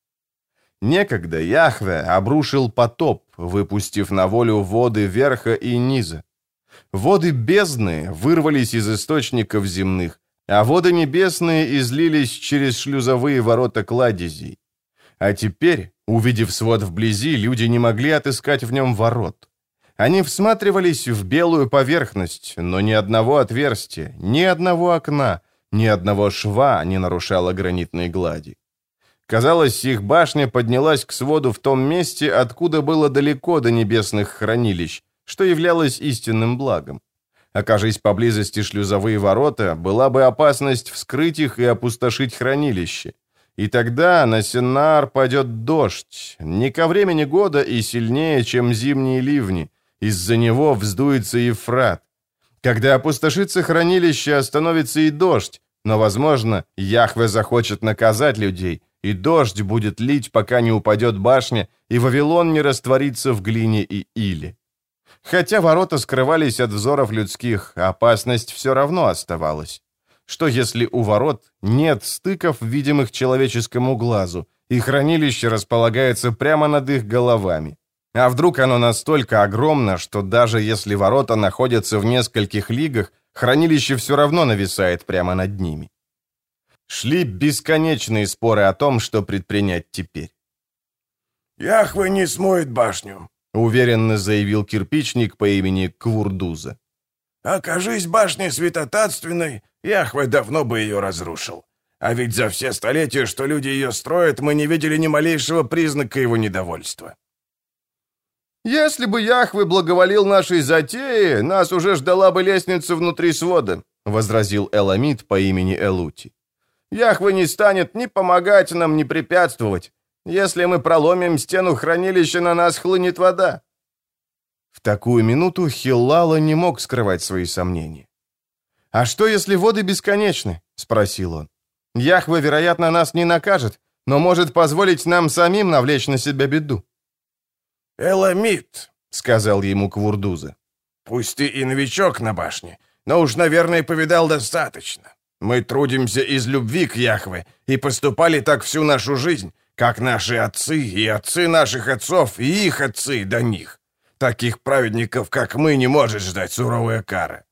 Speaker 1: Некогда Яхве обрушил потоп, выпустив на волю воды верха и низа. Воды бездны вырвались из источников земных, а воды небесные излились через шлюзовые ворота кладезей. А теперь, увидев свод вблизи, люди не могли отыскать в нем ворот. Они всматривались в белую поверхность, но ни одного отверстия, ни одного окна, ни одного шва не нарушало гранитной глади. Казалось, их башня поднялась к своду в том месте, откуда было далеко до небесных хранилищ, что являлось истинным благом. Окажись поблизости шлюзовые ворота, была бы опасность вскрыть их и опустошить хранилище. И тогда на Сеннар падет дождь, не ко времени года и сильнее, чем зимние ливни, из-за него вздуется Ефрат. Когда опустошится хранилище, остановится и дождь, но, возможно, Яхве захочет наказать людей, и дождь будет лить, пока не упадет башня, и Вавилон не растворится в глине и иле. Хотя ворота скрывались от взоров людских, опасность все равно оставалась. Что если у ворот нет стыков, видимых человеческому глазу, и хранилище располагается прямо над их головами? А вдруг оно настолько огромно, что даже если ворота находятся в нескольких лигах, хранилище все равно нависает прямо над ними? Шли бесконечные споры о том, что предпринять теперь.
Speaker 4: «Яхве не смоет башню», —
Speaker 1: уверенно заявил кирпичник по имени Квурдуза.
Speaker 4: «Окажись башня святотатственной, Яхве давно бы ее разрушил. А ведь за все столетия, что люди ее строят, мы не видели ни малейшего признака его недовольства».
Speaker 1: «Если бы Яхве благоволил нашей затее, нас уже ждала бы лестница внутри свода», — возразил Эламид по имени Элути. «Яхве не станет ни помогать нам, ни препятствовать. Если мы проломим стену хранилища, на нас хлынет вода». В такую минуту Хиллала не мог скрывать свои сомнения. «А что, если воды бесконечны?» — спросил он. «Яхве, вероятно, нас не накажет, но может позволить нам самим навлечь на себя беду».
Speaker 4: «Эламид», — сказал ему Квурдуза. «Пусть ты и новичок на башне, но уж, наверное, повидал достаточно. Мы трудимся из любви к Яхве и поступали так всю нашу жизнь, как наши отцы и отцы наших отцов и их отцы до них. Таких праведников, как мы, не может ждать суровая кара».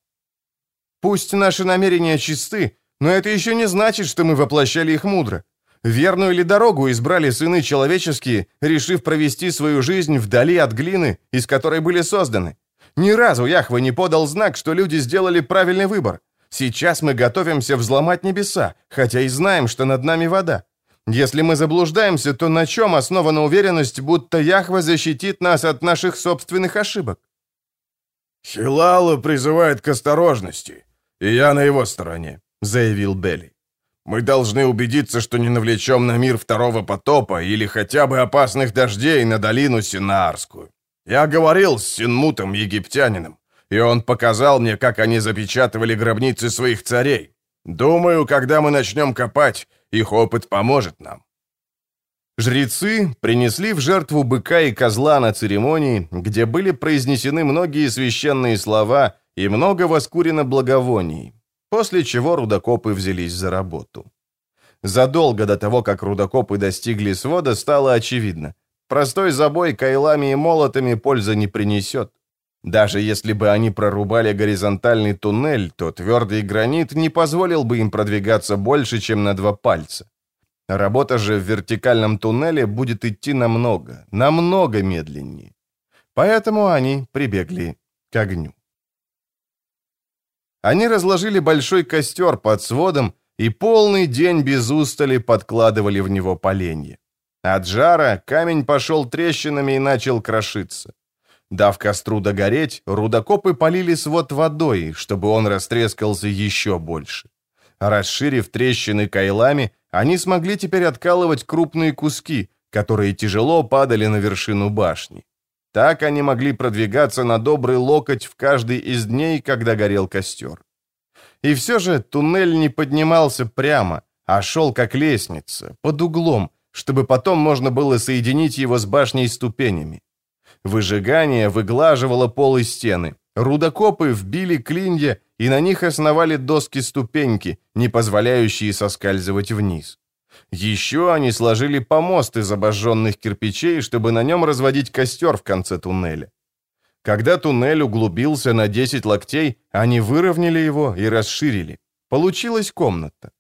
Speaker 1: «Пусть наши намерения чисты, но это еще не значит, что мы воплощали их мудро. Верную ли дорогу избрали сыны человеческие, решив провести свою жизнь вдали от глины, из которой были созданы? Ни разу Яхва не подал знак, что люди сделали правильный выбор. Сейчас мы готовимся взломать небеса, хотя и знаем, что над нами вода. Если мы заблуждаемся, то на чем основана уверенность, будто Яхва защитит нас от наших собственных ошибок?
Speaker 4: «Хилала призывает к осторожности, и я на его стороне», — заявил Белли. Мы должны убедиться, что не навлечем на мир второго потопа или хотя бы опасных дождей на долину Синаарскую. Я говорил с Синмутом, египтянином, и он показал мне, как они запечатывали гробницы своих царей. Думаю, когда мы начнем копать, их опыт поможет нам.
Speaker 1: Жрецы принесли в жертву быка и козла на церемонии, где были произнесены многие священные слова и много воскурено благовоний, После чего рудокопы взялись за работу. Задолго до того, как рудокопы достигли свода, стало очевидно. Простой забой кайлами и молотами пользы не принесет. Даже если бы они прорубали горизонтальный туннель, то твердый гранит не позволил бы им продвигаться больше, чем на два пальца. Работа же в вертикальном туннеле будет идти намного, намного медленнее. Поэтому они прибегли к огню. Они разложили большой костер под сводом и полный день без устали подкладывали в него поленья. От жара камень пошел трещинами и начал крошиться. Дав костру догореть, рудокопы полили свод водой, чтобы он растрескался еще больше. Расширив трещины кайлами, они смогли теперь откалывать крупные куски, которые тяжело падали на вершину башни. Так они могли продвигаться на добрый локоть в каждый из дней, когда горел костер. И все же туннель не поднимался прямо, а шел как лестница, под углом, чтобы потом можно было соединить его с башней ступенями. Выжигание выглаживало пол и стены. Рудокопы вбили клинья, и на них основали доски-ступеньки, не позволяющие соскальзывать вниз. Еще они сложили помост из обожженных кирпичей, чтобы на нем разводить костер в конце туннеля. Когда туннель углубился на 10 локтей, они выровняли его и расширили. Получилась комната.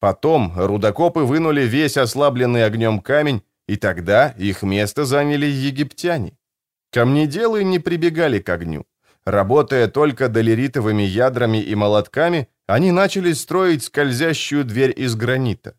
Speaker 1: Потом рудокопы вынули весь ослабленный огнем камень, и тогда их место заняли египтяне. Камнеделы не прибегали к огню. Работая только долеритовыми ядрами и молотками, они начали строить скользящую дверь из гранита.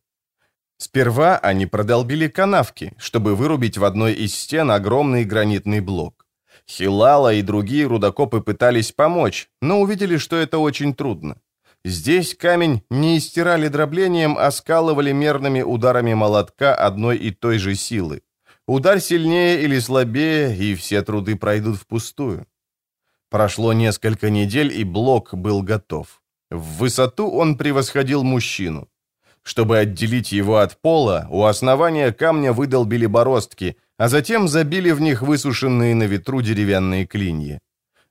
Speaker 1: Сперва они продолбили канавки, чтобы вырубить в одной из стен огромный гранитный блок. Хилала и другие рудокопы пытались помочь, но увидели, что это очень трудно. Здесь камень не истирали дроблением, а скалывали мерными ударами молотка одной и той же силы. Удар сильнее или слабее, и все труды пройдут впустую. Прошло несколько недель, и блок был готов. В высоту он превосходил мужчину. Чтобы отделить его от пола, у основания камня выдолбили бороздки, а затем забили в них высушенные на ветру деревянные клинья.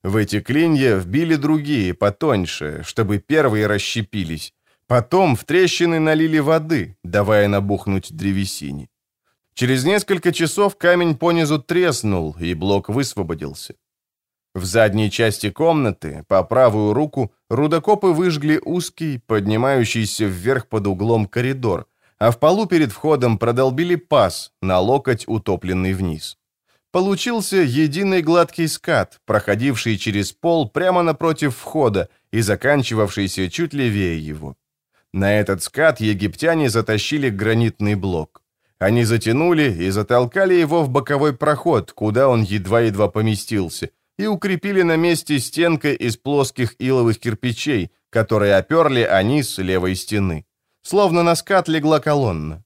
Speaker 1: В эти клинья вбили другие, потоньше, чтобы первые расщепились. Потом в трещины налили воды, давая набухнуть древесине. Через несколько часов камень понизу треснул, и блок высвободился. В задней части комнаты, по правую руку, рудокопы выжгли узкий, поднимающийся вверх под углом коридор, а в полу перед входом продолбили паз, на локоть утопленный вниз. Получился единый гладкий скат, проходивший через пол прямо напротив входа и заканчивавшийся чуть левее его. На этот скат египтяне затащили гранитный блок. Они затянули и затолкали его в боковой проход, куда он едва-едва поместился, и укрепили на месте стенкой из плоских иловых кирпичей, которые оперли они с левой стены. Словно на скат легла колонна.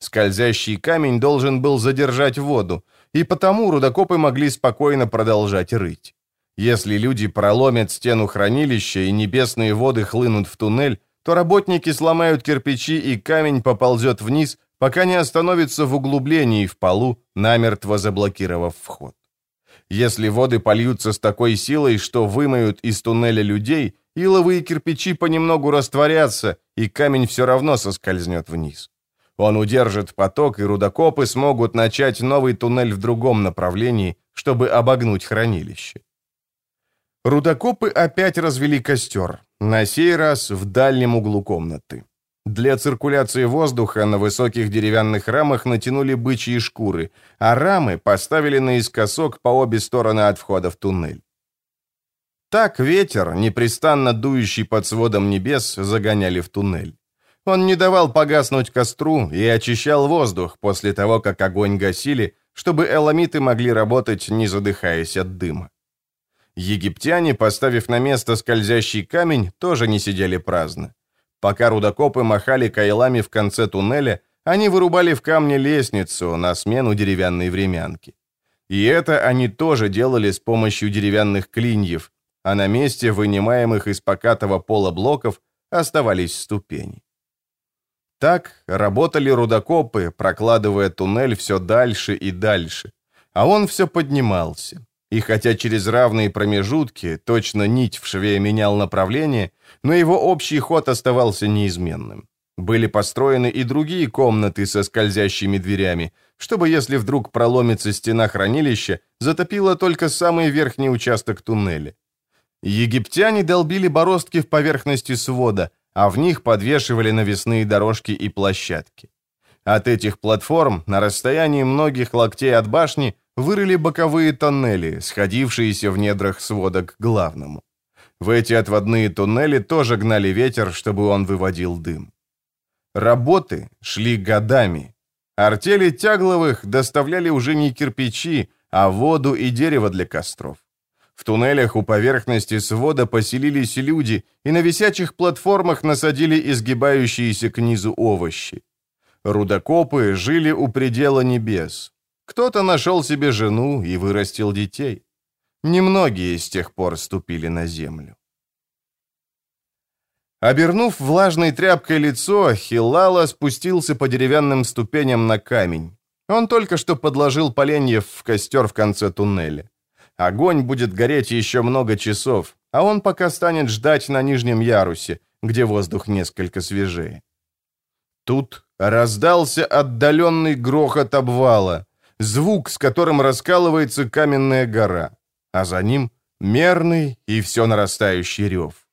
Speaker 1: Скользящий камень должен был задержать воду, и потому рудокопы могли спокойно продолжать рыть. Если люди проломят стену хранилища и небесные воды хлынут в туннель, то работники сломают кирпичи, и камень поползет вниз, пока не остановится в углублении в полу, намертво заблокировав вход. Если воды польются с такой силой, что вымоют из туннеля людей, иловые кирпичи понемногу растворятся, и камень все равно соскользнет вниз. Он удержит поток, и рудокопы смогут начать новый туннель в другом направлении, чтобы обогнуть хранилище. Рудокопы опять развели костер, на сей раз в дальнем углу комнаты. Для циркуляции воздуха на высоких деревянных рамах натянули бычьи шкуры, а рамы поставили наискосок по обе стороны от входа в туннель. Так ветер, непрестанно дующий под сводом небес, загоняли в туннель. Он не давал погаснуть костру и очищал воздух после того, как огонь гасили, чтобы эламиты могли работать, не задыхаясь от дыма. Египтяне, поставив на место скользящий камень, тоже не сидели праздно. Пока рудокопы махали кайлами в конце туннеля, они вырубали в камне лестницу на смену деревянной времянки. И это они тоже делали с помощью деревянных клиньев, а на месте вынимаемых из покатого пола блоков оставались ступени. Так работали рудокопы, прокладывая туннель все дальше и дальше, а он все поднимался. И хотя через равные промежутки точно нить в шве менял направление, но его общий ход оставался неизменным. Были построены и другие комнаты со скользящими дверями, чтобы, если вдруг проломится стена хранилища, затопило только самый верхний участок туннеля. Египтяне долбили бороздки в поверхности свода, а в них подвешивали навесные дорожки и площадки. От этих платформ на расстоянии многих локтей от башни вырыли боковые тоннели, сходившиеся в недрах свода к главному. В эти отводные туннели тоже гнали ветер, чтобы он выводил дым. Работы шли годами. Артели Тягловых доставляли уже не кирпичи, а воду и дерево для костров. В туннелях у поверхности свода поселились люди и на висячих платформах насадили изгибающиеся к низу овощи. Рудокопы жили у предела небес. Кто-то нашел себе жену и вырастил детей. Немногие с тех пор ступили на землю. Обернув влажной тряпкой лицо, Хилала спустился по деревянным ступеням на камень. Он только что подложил поленьев в костер в конце туннеля. Огонь будет гореть еще много часов, а он пока станет ждать на нижнем ярусе, где воздух несколько свежее. Тут раздался отдаленный грохот обвала, звук, с которым раскалывается каменная гора, а за ним мерный и все нарастающий рев.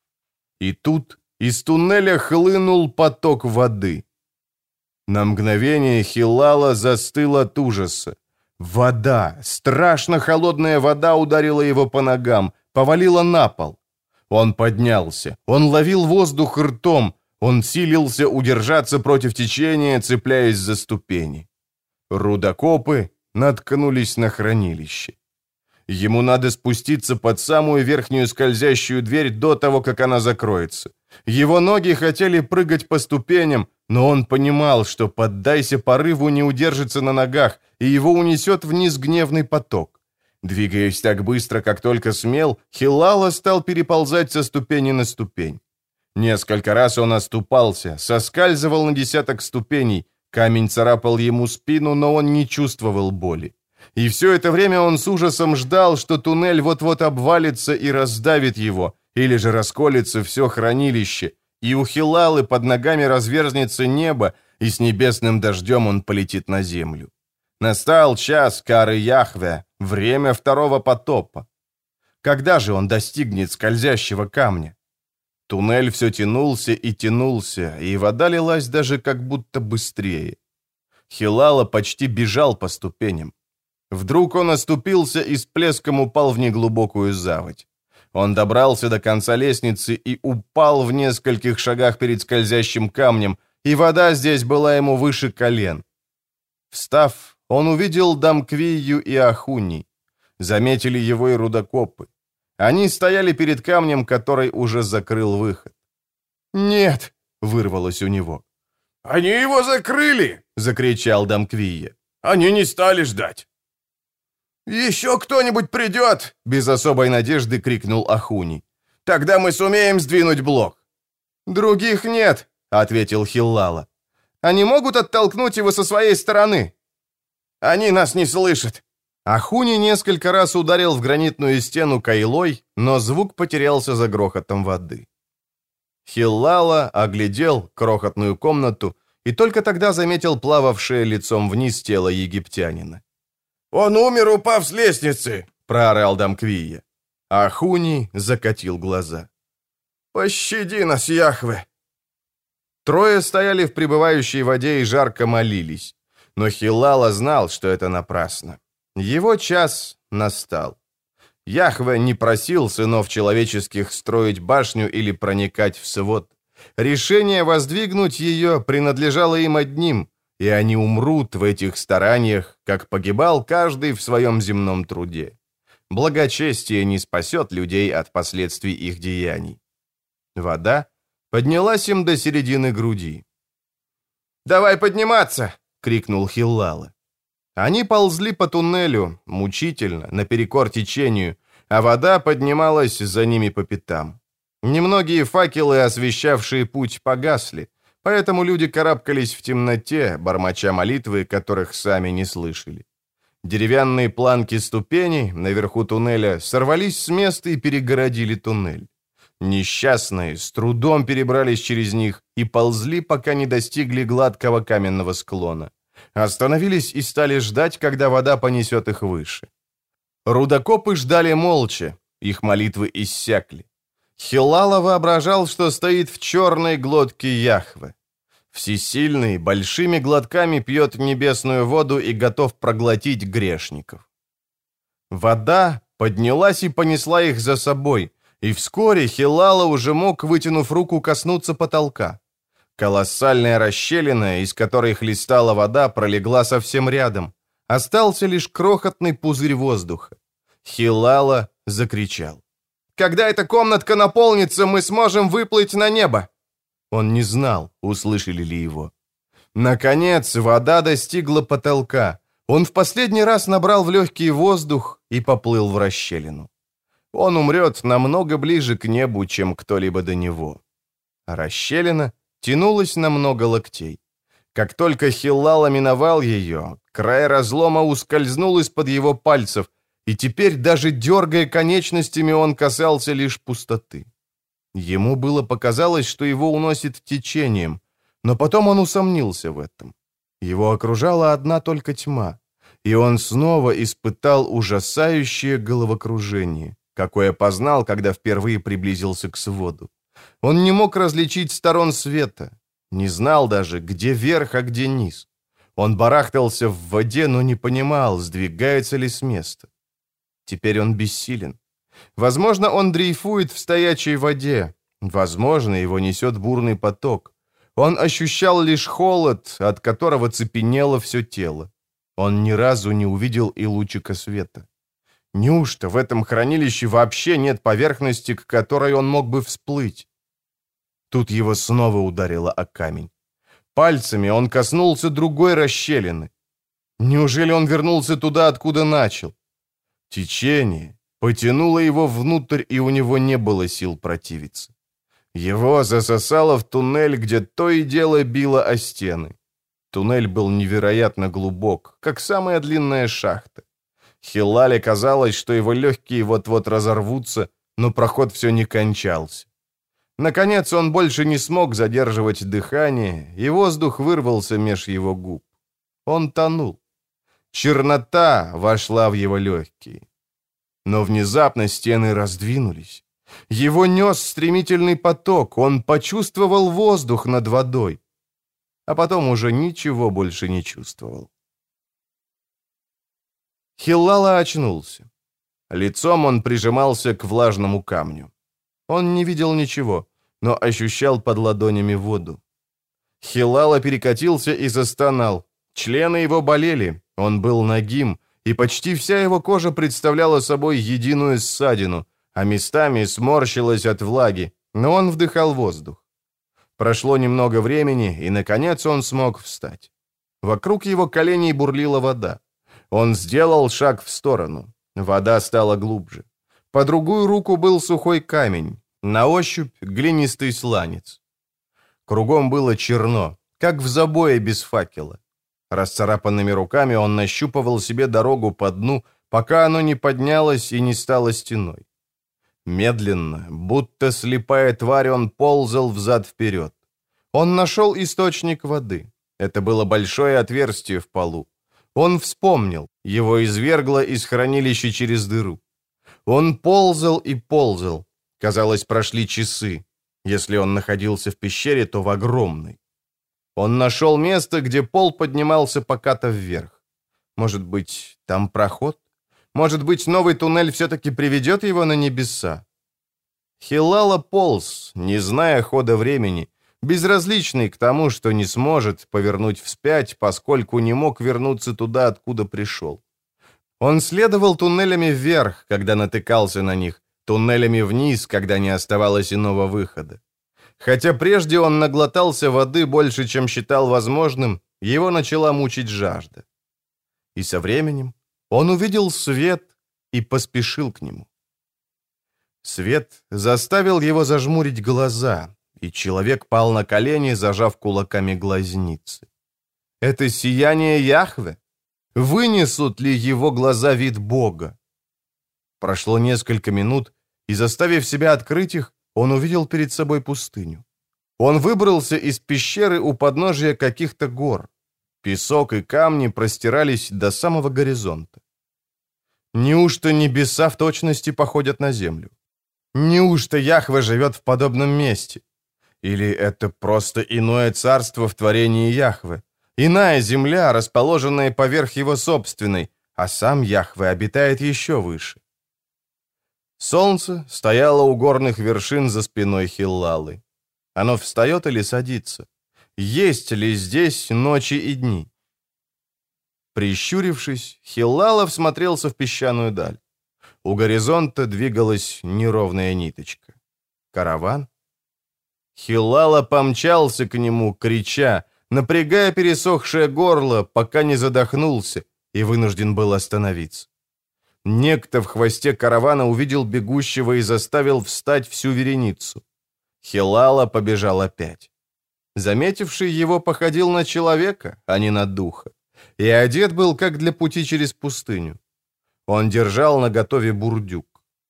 Speaker 1: И тут из туннеля хлынул поток воды. На мгновение Хилала застыл от ужаса. Вода, страшно холодная вода ударила его по ногам, повалила на пол. Он поднялся, он ловил воздух ртом, он силился удержаться против течения, цепляясь за ступени. Рудокопы наткнулись на хранилище. Ему надо спуститься под самую верхнюю скользящую дверь до того, как она закроется. Его ноги хотели прыгать по ступеням, но он понимал, что, поддайся порыву, не удержится на ногах, и его унесет вниз гневный поток. Двигаясь так быстро, как только смел, Хилала стал переползать со ступени на ступень. Несколько раз он оступался, соскальзывал на десяток ступеней, камень царапал ему спину, но он не чувствовал боли. И все это время он с ужасом ждал, что туннель вот-вот обвалится и раздавит его, или же расколется все хранилище, и у Хилалы под ногами разверзнется небо, и с небесным дождем он полетит на землю. Настал час кары Яхве, время второго потопа. Когда же он достигнет скользящего камня? Туннель все тянулся и тянулся, и вода лилась даже как будто быстрее. Хилала почти бежал по ступеням. Вдруг он оступился и с плеском упал в неглубокую заводь. Он добрался до конца лестницы и упал в нескольких шагах перед скользящим камнем, и вода здесь была ему выше колен. Встав, он увидел Дамквию и Ахуни. Заметили его и рудокопы. Они стояли перед камнем, который уже закрыл выход.
Speaker 3: «Нет!»
Speaker 1: — вырвалось у него.
Speaker 3: «Они его закрыли!» — закричал Дамквия. «Они не стали ждать!» «Еще кто-нибудь придет!» — без особой надежды крикнул Ахуни. «Тогда мы сумеем сдвинуть блок!» «Других нет!» — ответил Хиллала. «Они могут оттолкнуть его со своей стороны!» «Они нас не слышат!» Ахуни несколько раз ударил в гранитную стену кайлой, но звук потерялся за грохотом воды. Хиллала оглядел крохотную комнату и только тогда заметил плававшее лицом вниз тело египтянина. «Он умер, упав с лестницы!» — проорал Дамквия. Ахуни закатил глаза. «Пощади нас, Яхве!» Трое стояли в пребывающей воде и жарко молились. Но Хилала знал, что это напрасно. Его час настал. Яхве не просил сынов человеческих строить башню или проникать в свод. Решение воздвигнуть ее принадлежало им одним, и они умрут в этих стараниях, как погибал каждый в своем земном труде. Благочестие не спасет людей от последствий их деяний. Вода поднялась им до середины груди. «Давай подниматься!» — крикнул Хиллала. Они ползли по туннелю, мучительно, наперекор течению, а вода поднималась за ними по пятам. Немногие факелы, освещавшие путь, погасли. Поэтому люди карабкались в темноте, бормоча молитвы, которых сами не слышали. Деревянные планки ступеней наверху туннеля сорвались с места и перегородили туннель. Несчастные с трудом перебрались через них и ползли, пока не достигли гладкого каменного склона. Остановились и стали ждать, когда вода понесет их выше. Рудокопы ждали молча, их молитвы иссякли. Хилала воображал, что стоит в черной глотке Яхвы. Всесильный большими глотками пьет небесную воду и готов проглотить грешников. Вода поднялась и понесла их за собой, и вскоре Хилала уже мог, вытянув руку, коснуться потолка. Колоссальная расщелина, из которой хлестала вода, пролегла совсем рядом. Остался лишь крохотный пузырь воздуха. Хилала закричал. Когда эта комнатка наполнится, мы сможем выплыть на небо!» Он не знал, услышали ли его.
Speaker 1: Наконец, вода достигла потолка. Он в последний раз набрал в легкий воздух и поплыл в расщелину. Он умрет намного ближе к небу, чем кто-либо до него. Расщелина тянулась на много локтей. Как только Хиллала миновал ее, край разлома ускользнул из-под его пальцев, и теперь, даже дергая конечностями, он касался лишь пустоты. Ему было показалось, что его уносит течением, но потом он усомнился в этом. Его окружала одна только тьма, и он снова испытал ужасающее головокружение, какое познал, когда впервые приблизился к своду. Он не мог различить сторон света, не знал даже, где верх, а где низ. Он барахтался в воде, но не понимал, сдвигается ли с места. Теперь он бессилен. Возможно, он дрейфует в стоячей воде. Возможно, его несет бурный поток. Он ощущал лишь холод, от которого цепенело все тело. Он ни разу не увидел и лучика света. Неужто в этом хранилище вообще нет поверхности, к которой он мог бы всплыть? Тут его снова ударило о камень. Пальцами он коснулся другой расщелины. Неужели он вернулся туда, откуда начал? Течение потянуло его внутрь, и у него не было сил противиться. Его засосало в туннель, где то и дело било о стены. Туннель был невероятно глубок, как самая длинная шахта. Хиллале казалось, что его легкие вот-вот разорвутся, но проход все не кончался. Наконец он больше не смог задерживать дыхание, и воздух вырвался меж его губ. Он тонул. Чернота вошла в его легкие. Но внезапно стены раздвинулись. Его нес стремительный поток, он почувствовал воздух над водой. А потом уже ничего больше не чувствовал. Хиллала очнулся. Лицом он прижимался к влажному камню. Он не видел ничего, но ощущал под ладонями воду. Хилала перекатился и застонал. Члены его болели, он был нагим, и почти вся его кожа представляла собой единую ссадину, а местами сморщилась от влаги, но он вдыхал воздух. Прошло немного времени, и, наконец, он смог встать. Вокруг его коленей бурлила вода. Он сделал шаг в сторону. Вода стала глубже. По другую руку был сухой камень, на ощупь глинистый сланец. Кругом было черно, как в забое без факела. Расцарапанными руками он нащупывал себе дорогу по дну, пока оно не поднялось и не стало стеной. Медленно, будто слепая тварь, он ползал взад-вперед. Он нашел источник воды. Это было большое отверстие в полу. Он вспомнил, его извергло из хранилища через дыру. Он ползал и ползал. Казалось, прошли часы. Если он находился в пещере, то в огромной. Он нашел место, где пол поднимался покато вверх. Может быть, там проход? Может быть, новый туннель все-таки приведет его на небеса? Хилала полз, не зная хода времени, безразличный к тому, что не сможет повернуть вспять, поскольку не мог вернуться туда, откуда пришел. Он следовал туннелями вверх, когда натыкался на них, туннелями вниз, когда не оставалось иного выхода. Хотя прежде он наглотался воды больше, чем считал возможным, его начала мучить жажда. И со временем он увидел свет и поспешил к нему. Свет заставил его зажмурить глаза, и человек пал на колени, зажав кулаками глазницы. Это сияние Яхве? Вынесут ли его глаза вид Бога? Прошло несколько минут, и, заставив себя открыть их, он увидел перед собой пустыню. Он выбрался из пещеры у подножия каких-то гор. Песок и камни простирались до самого горизонта. Неужто небеса в точности походят на землю? Неужто Яхве живет в подобном месте? Или это просто иное царство в творении Яхве? Иная земля, расположенная поверх его собственной, а сам Яхве обитает еще выше. Солнце стояло у горных вершин за спиной Хиллалы. Оно встает или садится? Есть ли здесь ночи и дни? Прищурившись, Хиллала всмотрелся в песчаную даль. У горизонта двигалась неровная ниточка. Караван? Хиллала помчался к нему, крича, напрягая пересохшее горло, пока не задохнулся и вынужден был остановиться. Некто в хвосте каравана увидел бегущего и заставил встать всю вереницу. Хилала побежал опять. Заметивший его походил на человека, а не на духа, и одет был как для пути через пустыню. Он держал на готове бурдюк.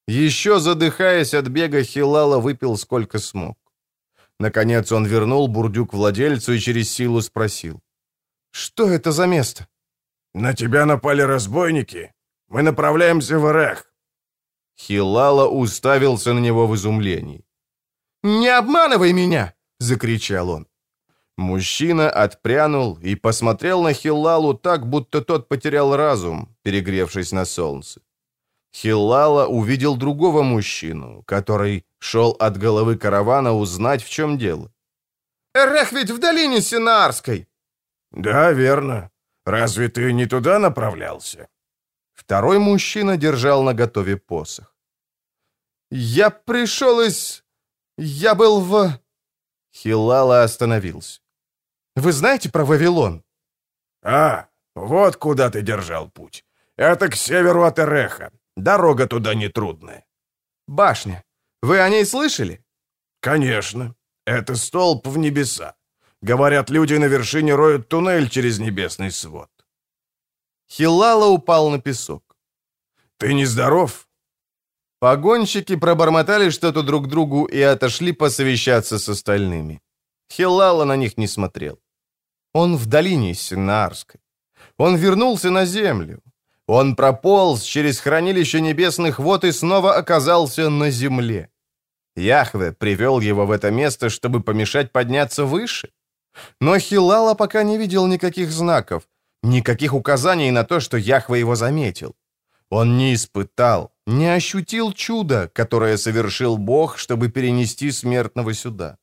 Speaker 1: Еще задыхаясь от бега, Хилала выпил сколько смог. Наконец он вернул бурдюк владельцу и через силу спросил. «Что это за место?»
Speaker 4: «На тебя напали разбойники. Мы направляемся в Эрех».
Speaker 1: Хилала уставился на него в изумлении. «Не обманывай меня!» — закричал он. Мужчина отпрянул и посмотрел на Хиллалу так, будто тот потерял разум, перегревшись на солнце. Хиллала увидел другого мужчину, который шел от головы каравана узнать, в чем дело. «Эрех ведь в долине Синарской!»
Speaker 4: «Да, верно. Разве ты не туда направлялся?»
Speaker 1: Второй мужчина держал на готове посох. «Я пришел из... Я был в...» Хилала остановился. «Вы знаете про Вавилон?»
Speaker 4: «А, вот куда ты держал путь. Это к северу от Эреха. Дорога туда нетрудная».
Speaker 1: «Башня. Вы о ней слышали?»
Speaker 4: «Конечно. Это столб в небеса. Говорят, люди на вершине роют туннель через небесный свод».
Speaker 1: Хилала упал на песок.
Speaker 4: «Ты не здоров?»
Speaker 1: Погонщики пробормотали что-то друг другу и отошли посовещаться с остальными. Хилала на них не смотрел. Он в долине Синаарской. Он вернулся на землю. Он прополз через хранилище небесных вод и снова оказался на земле. Яхве привел его в это место, чтобы помешать подняться выше. Но Хилала пока не видел никаких знаков, никаких указаний на то, что Яхве его заметил. Он не испытал, не ощутил чуда, которое совершил Бог, чтобы перенести смертного сюда.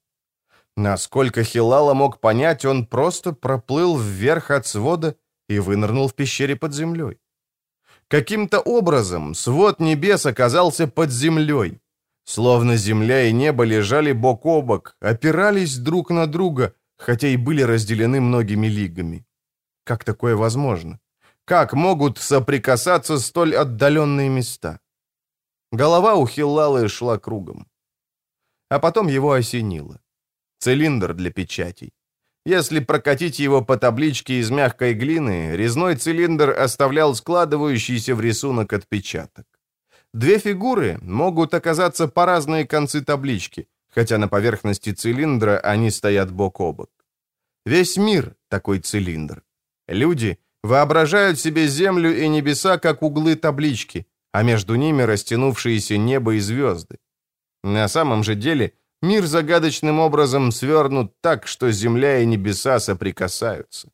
Speaker 1: Насколько Хилала мог понять, он просто проплыл вверх от свода и вынырнул в пещере под землей. Каким-то образом свод небес оказался под землей. Словно земля и небо лежали бок о бок, опирались друг на друга, хотя и были разделены многими лигами. Как такое возможно? Как могут соприкасаться столь отдаленные места? Голова у Хиллалы шла кругом. А потом его осенило. Цилиндр для печатей. Если прокатить его по табличке из мягкой глины, резной цилиндр оставлял складывающийся в рисунок отпечаток. Две фигуры могут оказаться по разные концы таблички, хотя на поверхности цилиндра они стоят бок о бок. Весь мир — такой цилиндр. Люди воображают себе землю и небеса как углы таблички, а между ними растянувшиеся небо и звезды. На самом же деле мир загадочным образом свернут так, что земля и небеса соприкасаются.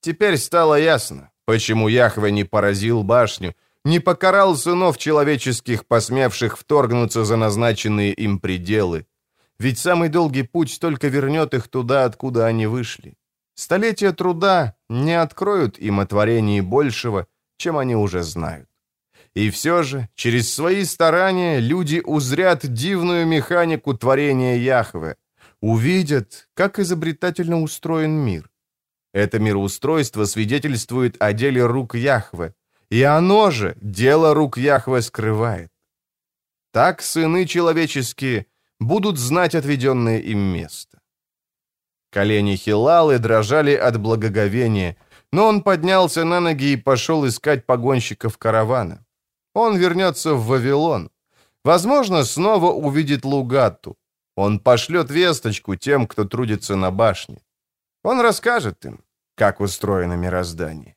Speaker 1: Теперь стало ясно, почему Яхве не поразил башню, не покарал сынов человеческих, посмевших вторгнуться за назначенные им пределы. Ведь самый долгий путь только вернет их туда, откуда они вышли. Столетия труда не откроют им о творении большего, чем они уже знают. И все же, через свои старания люди узрят дивную механику творения Яхве, увидят, как изобретательно устроен мир. Это мироустройство свидетельствует о деле рук Яхве, и оно же дело рук Яхве скрывает. Так сыны человеческие будут знать отведенное им место. Колени Хилалы дрожали от благоговения, но он поднялся на ноги и пошел искать погонщиков каравана. Он вернется в Вавилон. Возможно, снова увидит Лугатту. Он пошлет весточку тем, кто трудится на башне. Он расскажет им, как устроено мироздание.